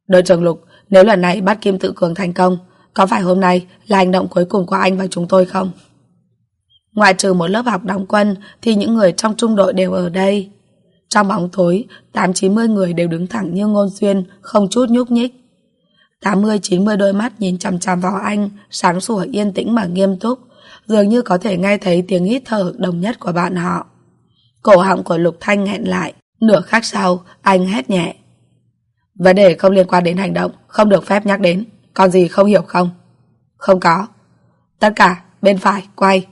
S1: Đội trưởng Lục, nếu lần này bắt Kim Tự Cường thành công, có phải hôm nay là hành động cuối cùng của anh và chúng tôi không? Ngoài trừ một lớp học đóng quân thì những người trong trung đội đều ở đây. Trong bóng tối, 8-90 người đều đứng thẳng như ngôn xuyên, không chút nhúc nhích. 80-90 đôi mắt nhìn chằm chằm vào anh, sáng sủa yên tĩnh mà nghiêm túc, dường như có thể nghe thấy tiếng hít thở đồng nhất của bạn họ. Cổ họng của Lục Thanh nghẹn lại, nửa khắc sau, anh hét nhẹ. Vấn đề không liên quan đến hành động, không được phép nhắc đến. Còn gì không hiểu không? Không có. Tất cả, bên phải, quay.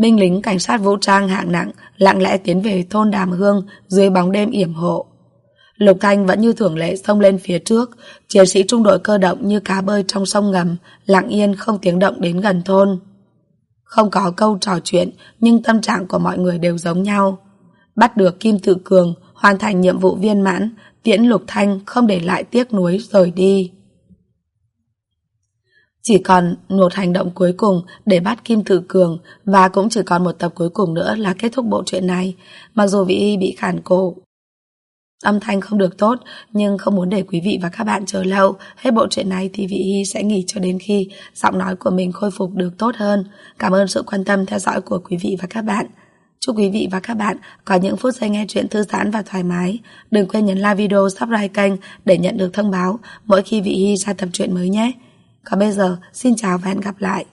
S1: Binh lính cảnh sát vũ trang hạng nặng lặng lẽ tiến về thôn Đàm Hương dưới bóng đêm yểm hộ. Lục Thanh vẫn như thường lệ xông lên phía trước, chiến sĩ trung đội cơ động như cá bơi trong sông ngầm, lặng yên không tiếng động đến gần thôn. Không có câu trò chuyện, nhưng tâm trạng của mọi người đều giống nhau. Bắt được Kim Tự Cường, hoàn thành nhiệm vụ viên mãn, tiễn Lục Thanh không để lại tiếc nuối rời đi. Chỉ còn một hành động cuối cùng để bắt Kim Tử Cường và cũng chỉ còn một tập cuối cùng nữa là kết thúc bộ truyện này. Mặc dù vị y bị khản cổ, âm thanh không được tốt nhưng không muốn để quý vị và các bạn chờ lâu. Hết bộ truyện này thì vị y sẽ nghỉ cho đến khi giọng nói của mình khôi phục được tốt hơn. Cảm ơn sự quan tâm theo dõi của quý vị và các bạn. Chúc quý vị và các bạn có những phút giây nghe chuyện thư giãn và thoải mái. Đừng quên nhấn like video, subscribe kênh để nhận được thông báo mỗi khi vị Hy ra tập truyện mới nhé. Còn bây giờ, xin chào và hẹn gặp lại.